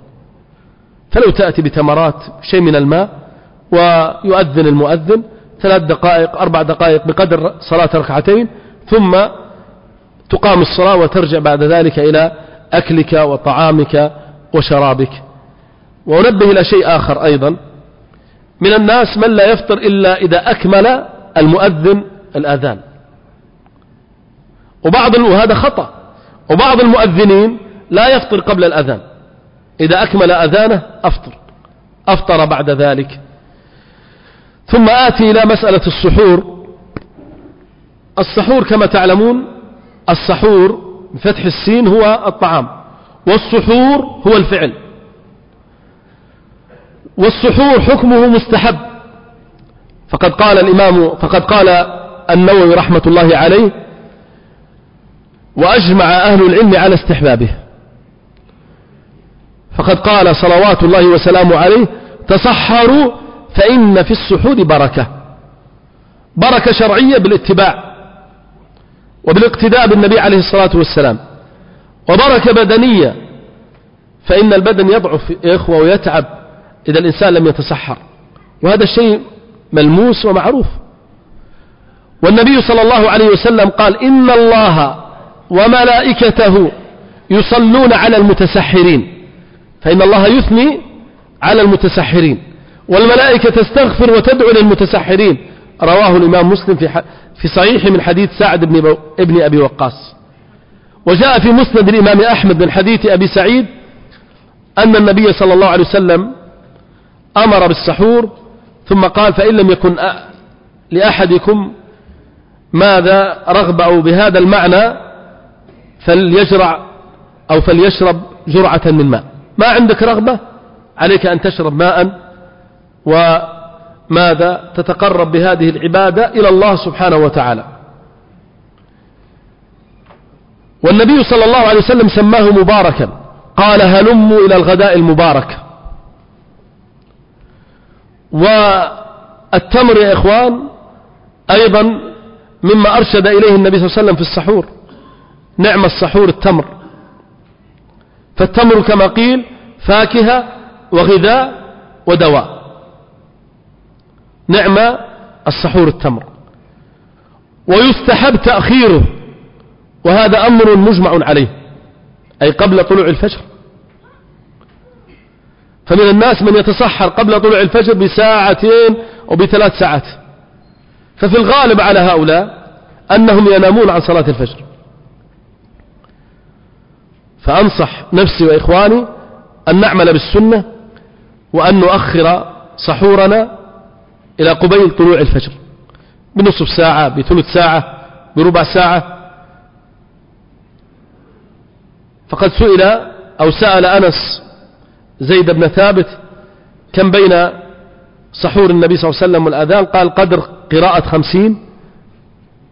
فلو تأتي بتمرات شيء من الماء ويؤذن المؤذن ثلاث دقائق أربع دقائق بقدر صلاة ركعتين ثم تقام الصلاة وترجع بعد ذلك إلى أكلك وطعامك وشرابك. وأنبه إلى شيء آخر أيضا. من الناس من لا يفطر إلا إذا أكمل المؤذن الأذان. وبعض وهذا خطأ. وبعض المؤذنين لا يفطر قبل الأذان. إذا أكمل أذانه أفطر. أفطر بعد ذلك. ثم آتي إلى مسألة السحور. السحور كما تعلمون السحور بفتح السين هو الطعام والسحور هو الفعل. والسحور حكمه مستحب. فقد قال الإمام فقد قال النووي رحمة الله عليه وأجمع أهل العلم على استحبابه. فقد قال صلوات الله وسلامه عليه تصحروا فإن في السحور بركة. بركة شرعية بالاتباع وبالاقتداء بالنبي عليه الصلاة والسلام. وبركة بدنية فإن البدن يضعف يا إخوة ويتعب إذا الإنسان لم يتسحر. وهذا الشيء ملموس ومعروف. والنبي صلى الله عليه وسلم قال إن الله وملائكته يصلون على المتسحرين. فإن الله يثني على المتسحرين. والملائكة تستغفر وتدعو للمتسحرين رواه الإمام مسلم في في صحيح من حديث سعد بن ابن أبي وقاص. وجاء في مسند الإمام أحمد من حديث أبي سعيد أن النبي صلى الله عليه وسلم أمر بالسحور ثم قال فإن لم يكن لأحدكم ماذا رغبة بهذا المعنى فليجرع أو فليشرب جرعة من ماء. ما عندك رغبة؟ عليك أن تشرب ماء. وماذا؟ تتقرب بهذه العبادة إلى الله سبحانه وتعالى. والنبي صلى الله عليه وسلم سماه مباركا. قال هلموا إلى الغداء المبارك. والتمر يا إخوان أيضا مما أرشد إليه النبي صلى الله عليه وسلم في السحور. نعم السحور التمر. فالتمر كما قيل فاكهة وغذاء ودواء. نعم السحور التمر. ويستحب تأخيره وهذا أمر مجمع عليه أي قبل طلوع الفجر. فمن الناس من يتصحر قبل طلوع الفجر بساعتين وبثلاث ساعات. ففي الغالب على هؤلاء أنهم ينامون عن صلاة الفجر. فأنصح نفسي وإخواني أن نعمل بالسنة وأن نؤخر سحورنا إلى قبيل طلوع الفجر. بنصف ساعة بثلث ساعة بربع ساعة. فقد سئل أو سأل أنس زيد بن ثابت كم بين سحور النبي صلى الله عليه وسلم والأذان؟ قال قدر قراءة خمسين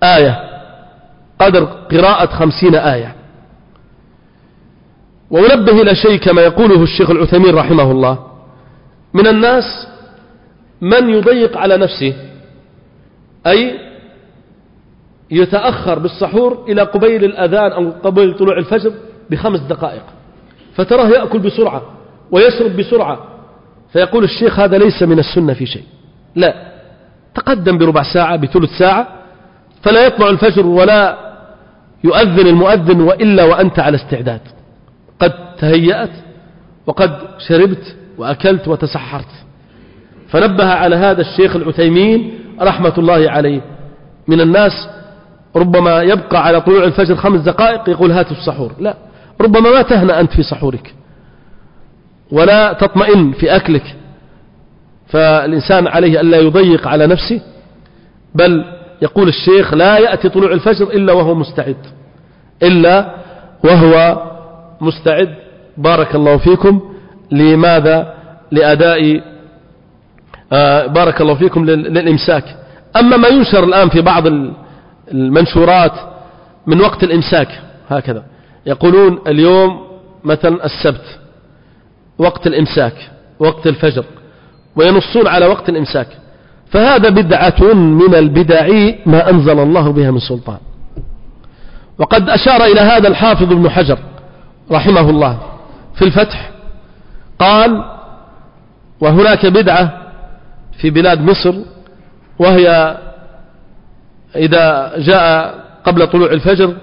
آية. قدر قراءة خمسين آية. وأنبه إلى شيء كما يقوله الشيخ العثيمين رحمه الله. من الناس من يضيق على نفسه أي يتأخر بالسحور إلى قبيل الأذان أو قبيل طلوع الفجر بخمس دقائق فتراه يأكل بسرعة ويشرب بسرعة. فيقول الشيخ هذا ليس من السنة في شيء لا تقدم بربع ساعة بثلث ساعة فلا يطلع الفجر ولا يؤذن المؤذن وإلا وأنت على استعداد. قد تهيأت وقد شربت وأكلت وتسحرت. فنبه على هذا الشيخ العثيمين رحمة الله عليه. من الناس ربما يبقى على طلوع الفجر خمس دقائق يقول هات السحور. لا ربما ما تهنأ أنت في سحورك ولا تطمئن في أكلك. فالإنسان عليه ألا يضيق على نفسه بل يقول الشيخ لا يأتي طلوع الفجر إلا وهو مستعد إلا وهو مستعد. بارك الله فيكم. لماذا؟ لأداء آه بارك الله فيكم للإمساك. أما ما ينشر الآن في بعض المنشورات من وقت الإمساك هكذا. يقولون اليوم مثلا السبت وقت الإمساك وقت الفجر وينصون على وقت الإمساك. فهذا بدعة من البدع ما أنزل الله بها من سلطان. وقد أشار إلى هذا الحافظ ابن حجر. رحمه الله في الفتح قال وهناك بدعة في بلاد مصر وهي إذا جاء قبل طلوع الفجر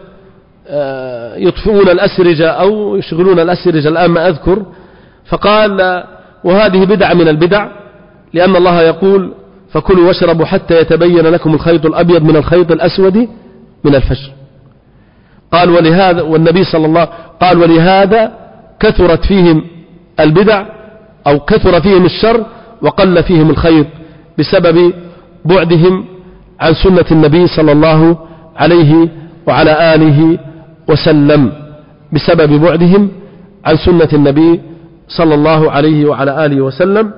آه، يطفئون الأسرجة أو يشغلون الأسرجة الآن ما أذكر. فقال وهذه بدعة من البدع لأن الله يقول فكلوا واشربوا حتى يتبين لكم الخيط الأبيض من الخيط الأسود من الفجر. قال ولهذا والنبي صلى الله قال ولهذا كثرت فيهم البدع أو كثر فيهم الشر وقل فيهم الخير بسبب بعدهم عن سنة النبي صلى الله عليه وعلى آله وسلم بسبب بعدهم عن سنة النبي صلى الله عليه وعلى آله وسلم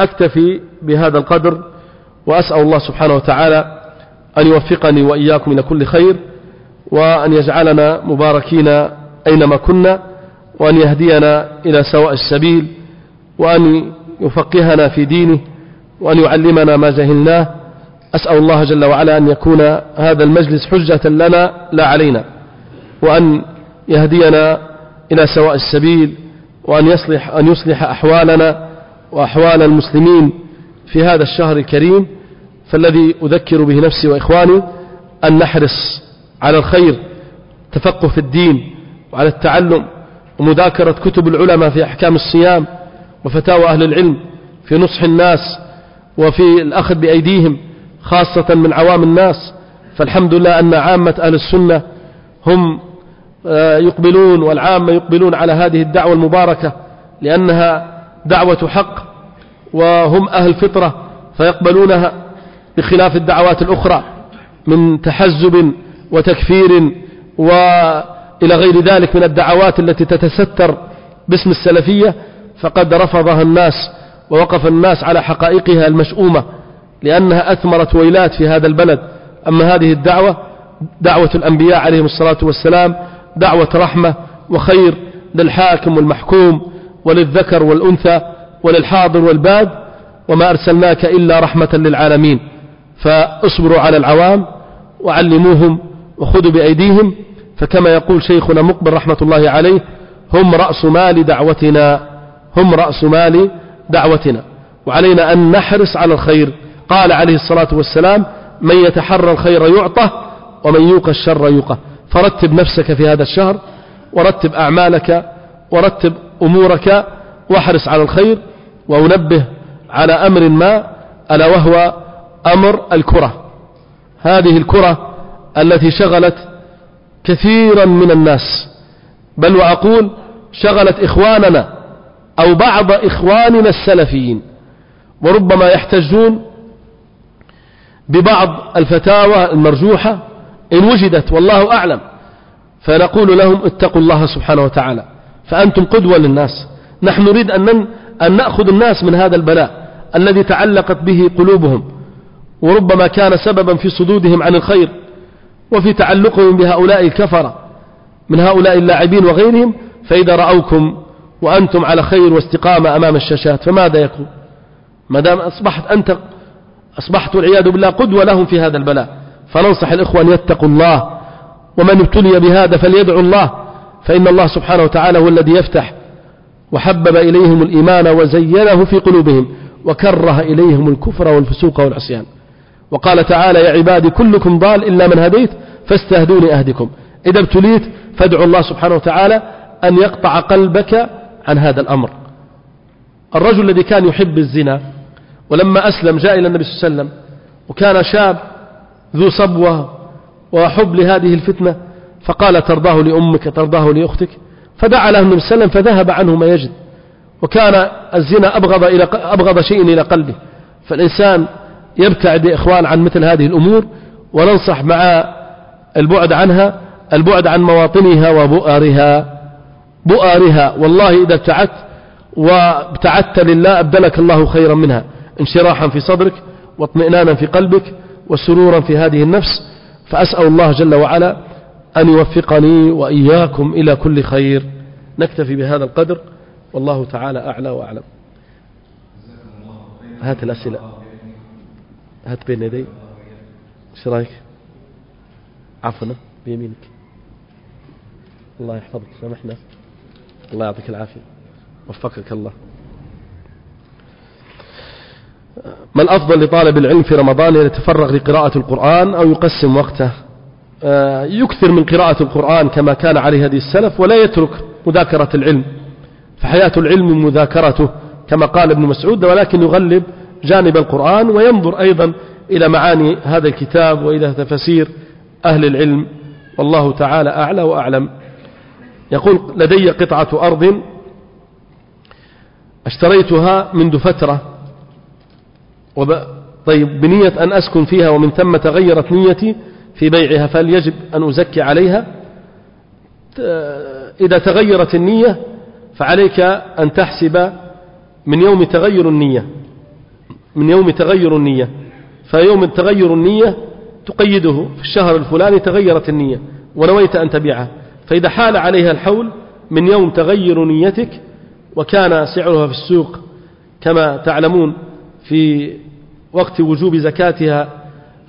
أكتفي بهذا القدر وأسأل الله سبحانه وتعالى أن يوفقني وإياكم إلى كل خير وأن يجعلنا مباركين أينما كنا وأن يهدينا إلى سواء السبيل وأن يفقهنا في دينه وأن يعلمنا ما جهلناه. أسأل الله جل وعلا أن يكون هذا المجلس حجة لنا لا علينا وأن يهدينا إلى سواء السبيل وأن يصلح, أن يصلح أحوالنا وأحوال المسلمين في هذا الشهر الكريم. فالذي أذكر به نفسي وإخواني أن نحرص على الخير تفقه في الدين وعلى التعلم ومذاكرة كتب العلماء في أحكام الصيام وفتاوى أهل العلم في نصح الناس وفي الأخذ بأيديهم خاصة من عوام الناس. فالحمد لله أن عامة أهل السنة هم آه، يقبلون والعامة يقبلون على هذه الدعوة المباركة لأنها دعوة حق وهم أهل فطرة فيقبلونها بخلاف الدعوات الأخرى من تحزب وتكفير وإلى غير ذلك من الدعوات التي تتستر باسم السلفية فقد رفضها الناس ووقف الناس على حقائقها المشؤومة لأنها أثمرت ويلات في هذا البلد. أما هذه الدعوة دعوة الأنبياء عليهم الصلاة والسلام دعوة رحمة وخير للحاكم والمحكوم وللذكر والأنثى وللحاضر والباد وما أرسلناك إلا رحمة للعالمين. فاصبروا على العوام وعلموهم وخذوا بأيديهم فكما يقول شيخنا مقبل رحمة الله عليه هم رأس مال دعوتنا هم رأس مال دعوتنا. وعلينا أن نحرص على الخير. قال عليه الصلاة والسلام من يتحرى الخير يعطى ومن يوق الشر يوقى. فرتب نفسك في هذا الشهر ورتب أعمالك ورتب أمورك واحرص على الخير وأنبه على أمر ما ألا وهو أمر الكرة. هذه الكرة التي شغلت كثيرا من الناس. بل وأقول شغلت إخواننا أو بعض إخواننا السلفيين. وربما يحتجون ببعض الفتاوى المرجوحة إن وجدت والله أعلم. فنقول لهم اتقوا الله سبحانه وتعالى. فأنتم قدوة للناس. نحن نريد أن, أن نأخذ الناس من هذا البلاء الذي تعلقت به قلوبهم. وربما كان سببا في صدودهم عن الخير. وفي تعلقهم بهؤلاء الكفرة من هؤلاء اللاعبين وغيرهم فإذا رأوكم وأنتم على خير واستقامة أمام الشاشات فماذا يكون ما دام أصبحت أنت أصبحت والعياذ بالله قدوة لهم في هذا البلاء فننصح الإخوة أن يتقوا الله ومن ابتلي بهذا فليدعو الله فإن الله سبحانه وتعالى هو الذي يفتح وحبب إليهم الإيمان وزينه في قلوبهم وكره إليهم الكفر والفسوق والعصيان. وقال تعالى يا عبادي كلكم ضال إلا من هديت فاستهدوني أهدكم. إذا ابتليت فادعوا الله سبحانه وتعالى أن يقطع قلبك عن هذا الأمر. الرجل الذي كان يحب الزنا ولما أسلم جاء إلى النبي صلى الله عليه وسلم وكان شاب ذو صبوة وحب لهذه الفتنة فقال ترضاه لأمك ترضاه لأختك. فدعا له النبي صلى الله عليه وسلم فذهب عنه ما يجد. وكان الزنا أبغض, إلى أبغض شيء إلى قلبه. فالإنسان يبتعد يا إخوان عن مثل هذه الأمور وننصح مع البعد عنها البعد عن مواطنها وبؤرها بؤرها والله إذا ابتعدت وابتعدت لله أبدلك الله خيرا منها. انشراحا في صدرك واطمئنانا في قلبك وسرورا في هذه النفس. فأسأل الله جل وعلا أن يوفقني وإياكم إلى كل خير. نكتفي بهذا القدر والله تعالى أعلى وأعلم. هات الأسئلة. هات بين يدي. إيش رأيك؟ عفوا بيمينك. الله يحفظك سامحنا. الله يعطيك العافية. وفقك الله. ما الأفضل لطالب العلم في رمضان أن يتفرغ لقراءة القرآن أو يقسم وقته؟ آه، يكثر من قراءة القرآن كما كان عليه هدي السلف ولا يترك مذاكرة العلم. فحياة العلم مذاكرته كما قال ابن مسعود ولكن يغلب جانب القرآن وينظر أيضا إلى معاني هذا الكتاب وإلى تفسير أهل العلم. والله تعالى أعلى وأعلم. يقول لدي قطعة أرض اشتريتها منذ فترة. وب... طيب بنية أن أسكن فيها ومن ثم تغيرت نيتي في بيعها فهل يجب أن أزكي عليها. إذا تغيرت النية فعليك أن تحسب من يوم تغير النية. من يوم تغير النية. فيوم تغير النية تقيده. في الشهر الفلاني تغيرت النية ونويت أن تبيعها. فإذا حال عليها الحول من يوم تغير نيتك وكان سعرها في السوق كما تعلمون في وقت وجوب زكاتها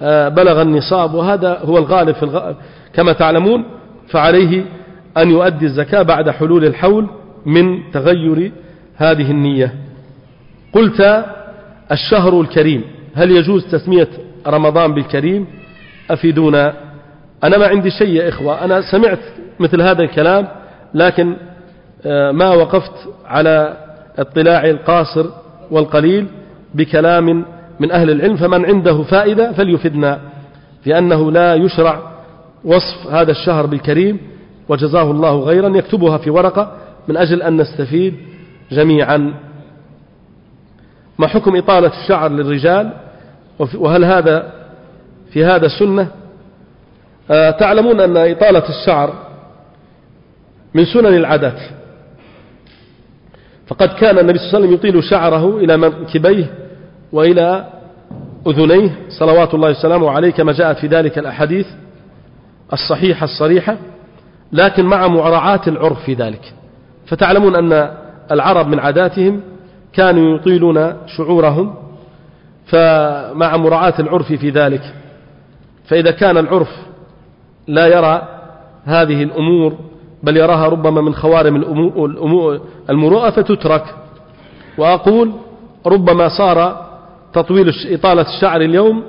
آه، بلغ النصاب. وهذا هو الغالب في الغ... كما تعلمون فعليه أن يؤدي الزكاة بعد حلول الحول من تغير هذه النية. قلت الشهر الكريم. هل يجوز تسمية رمضان بالكريم؟ أفيدونا. أنا ما عندي شيء يا إخوة. أنا سمعت مثل هذا الكلام لكن آه، ما وقفت على اطلاع القاصر والقليل بكلام من أهل العلم. فمن عنده فائدة فليفدنا في أنه لا يشرع وصف هذا الشهر بالكريم وجزاه الله خيرا. يكتبها في ورقة. من أجل أن نستفيد جميعا. ما حكم إطالة الشعر للرجال؟ وهل هذا في هذا سنة؟ آه، تعلمون أن إطالة الشعر من سنن العادات. فقد كان النبي صلى الله عليه وسلم يطيل شعره إلى منكبيه وإلى أذنيه. صلوات الله وسلامه عليه كما جاءت في ذلك الأحاديث الصحيحة الصريحة. لكن مع مراعاة العرف في ذلك. فتعلمون أن العرب من عاداتهم كانوا يطيلون شعورهم فمع مراعاة العرف في ذلك فإذا كان العرف لا يرى هذه الأمور بل يراها ربما من خوارم المروءة فتترك. وأقول ربما صار تطويل إطالة الشعر اليوم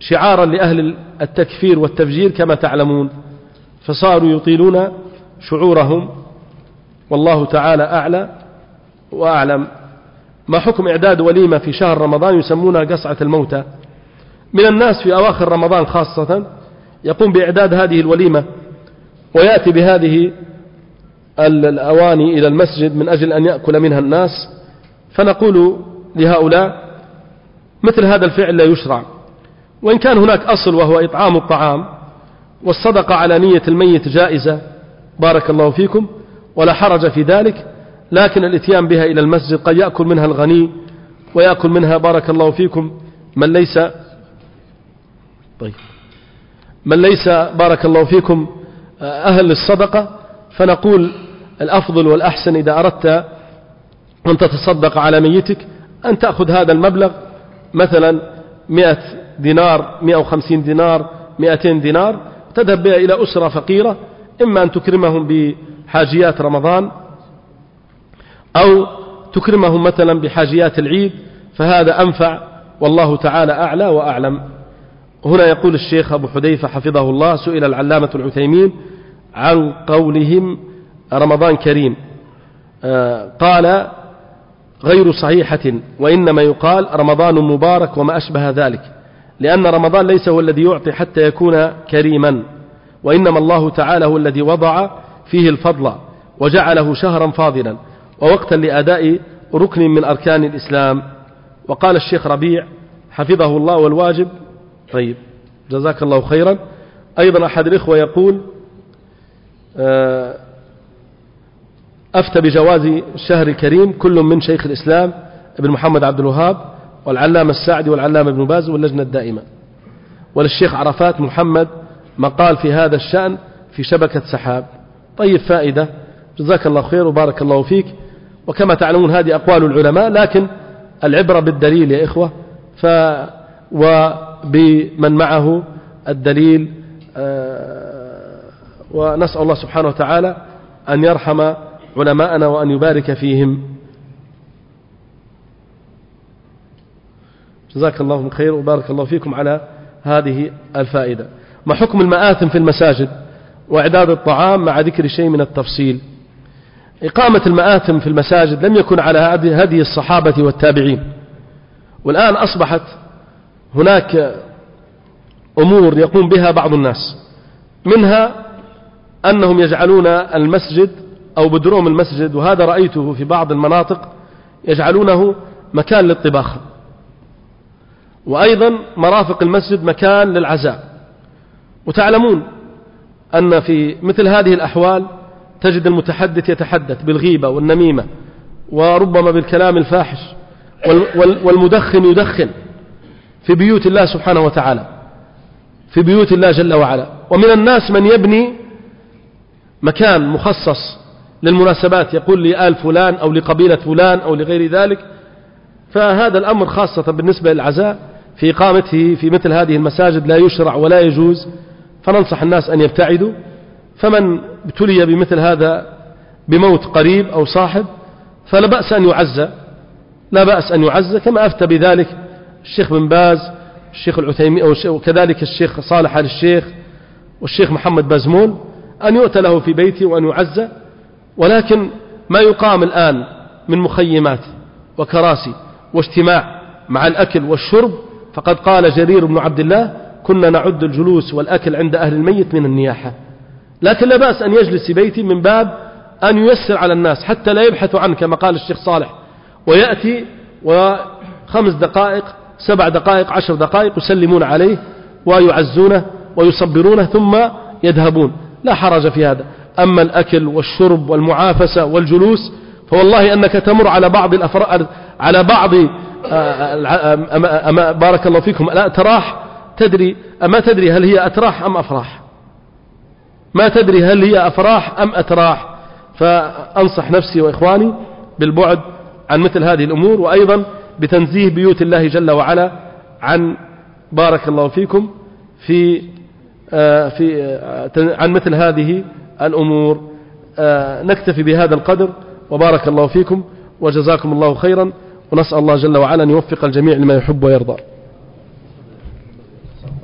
شعارا لأهل التكفير والتفجير كما تعلمون فصاروا يطيلون شعورهم. والله تعالى أعلى وأعلم. ما حكم إعداد وليمة في شهر رمضان يسمونها قصعة الموتى؟ من الناس في أواخر رمضان خاصة يقوم بإعداد هذه الوليمة ويأتي بهذه الأواني إلى المسجد من أجل أن يأكل منها الناس فنقول لهؤلاء مثل هذا الفعل لا يشرع. وإن كان هناك أصل وهو إطعام الطعام والصدقة على نية الميت جائزة بارك الله فيكم ولا حرج في ذلك لكن الإتيان بها إلى المسجد قد يأكل منها الغني ويأكل منها بارك الله فيكم. من ليس طيب. من ليس بارك الله فيكم أهل للصدقة فنقول الأفضل والأحسن إذا أردت أن تتصدق على ميتك أن تأخذ هذا المبلغ مثلا مئة دينار مئة وخمسين دينار مئتين دينار تذهب بها إلى أسرة فقيرة إما أن تكرمهم بحاجيات رمضان أو تكرمهم مثلا بحاجيات العيد فهذا أنفع والله تعالى أعلى وأعلم. هنا يقول الشيخ أبو حذيفة حفظه الله سئل العلامة العثيمين عن قولهم رمضان كريم. آه، قال غير صحيحة وإنما يقال رمضان مبارك وما أشبه ذلك لأن رمضان ليس هو الذي يعطي حتى يكون كريما وإنما الله تعالى هو الذي وضع فيه الفضل وجعله شهرا فاضلا. ووقتا لأداء ركن من أركان الإسلام. وقال الشيخ ربيع حفظه الله والواجب. طيب جزاك الله خيرا. أيضا أحد الإخوة يقول آه، أفتى بجواز الشهر الكريم كل من شيخ الإسلام ابن محمد عبد الوهاب والعلامة السعدي والعلامة ابن باز واللجنة الدائمة. وللشيخ عرفات محمد مقال في هذا الشأن في شبكة سحاب. طيب فائدة. جزاك الله خير وبارك الله فيك. وكما تعلمون هذه أقوال العلماء لكن العبرة بالدليل يا إخوة ف وبمن معه الدليل آه، ونسأل الله سبحانه وتعالى أن يرحم علماءنا وأن يبارك فيهم. جزاك الله من خير وبارك الله فيكم على هذه الفائدة. ما حكم المآثم في المساجد وإعداد الطعام مع ذكر شيء من التفصيل؟ إقامة المآثم في المساجد لم يكن على هدي الصحابة والتابعين. والآن أصبحت هناك أمور يقوم بها بعض الناس منها أنهم يجعلون المسجد أو بدروم المسجد وهذا رأيته في بعض المناطق يجعلونه مكان للطباخ وأيضا مرافق المسجد مكان للعزاء. وتعلمون أن في مثل هذه الأحوال تجد المتحدث يتحدث بالغيبة والنميمة وربما بالكلام الفاحش والمدخن يدخن في بيوت الله سبحانه وتعالى في بيوت الله جل وعلا. ومن الناس من يبني مكان مخصص للمناسبات يقول لي آل فلان أو لقبيلة فلان أو لغير ذلك فهذا الأمر خاصة بالنسبة للعزاء في إقامته في مثل هذه المساجد لا يشرع ولا يجوز. فننصح الناس أن يبتعدوا. فمن ابتلي بمثل هذا بموت قريب أو صاحب فلا بأس أن يعزى لا بأس أن يعزى كما أفتى بذلك الشيخ بن باز الشيخ العثيمين وكذلك الشيخ صالح آل الشيخ والشيخ محمد بازمون أن يؤتى له في بيته وأن يعزى ولكن ما يقام الآن من مخيمات وكراسي واجتماع مع الأكل والشرب فقد قال جرير بن عبد الله كنا نعد الجلوس والأكل عند أهل الميت من النياحة. لكن لا بأس أن يجلس في بيتي من باب أن ييسر على الناس حتى لا يبحثوا عنه كما قال الشيخ صالح. ويأتي وخمس دقائق سبع دقائق عشر دقائق يسلمون عليه ويعزونه ويصبرونه ثم يذهبون. لا حرج في هذا. أما الأكل والشرب والمعافسة والجلوس فوالله أنك تمر على بعض الأفراد على بعض أما بارك الله فيكم. الأتراح تدري أما تدري هل هي أتراح أم أفراح؟ ما تدري هل هي أفراح أم أتراح. فأنصح نفسي وإخواني بالبعد عن مثل هذه الأمور وأيضا بتنزيه بيوت الله جل وعلا عن بارك الله فيكم في آه، في آه، عن مثل هذه الأمور. آه، نكتفي بهذا القدر وبارك الله فيكم وجزاكم الله خيرا ونسأل الله جل وعلا أن يوفق الجميع لما يحب ويرضى.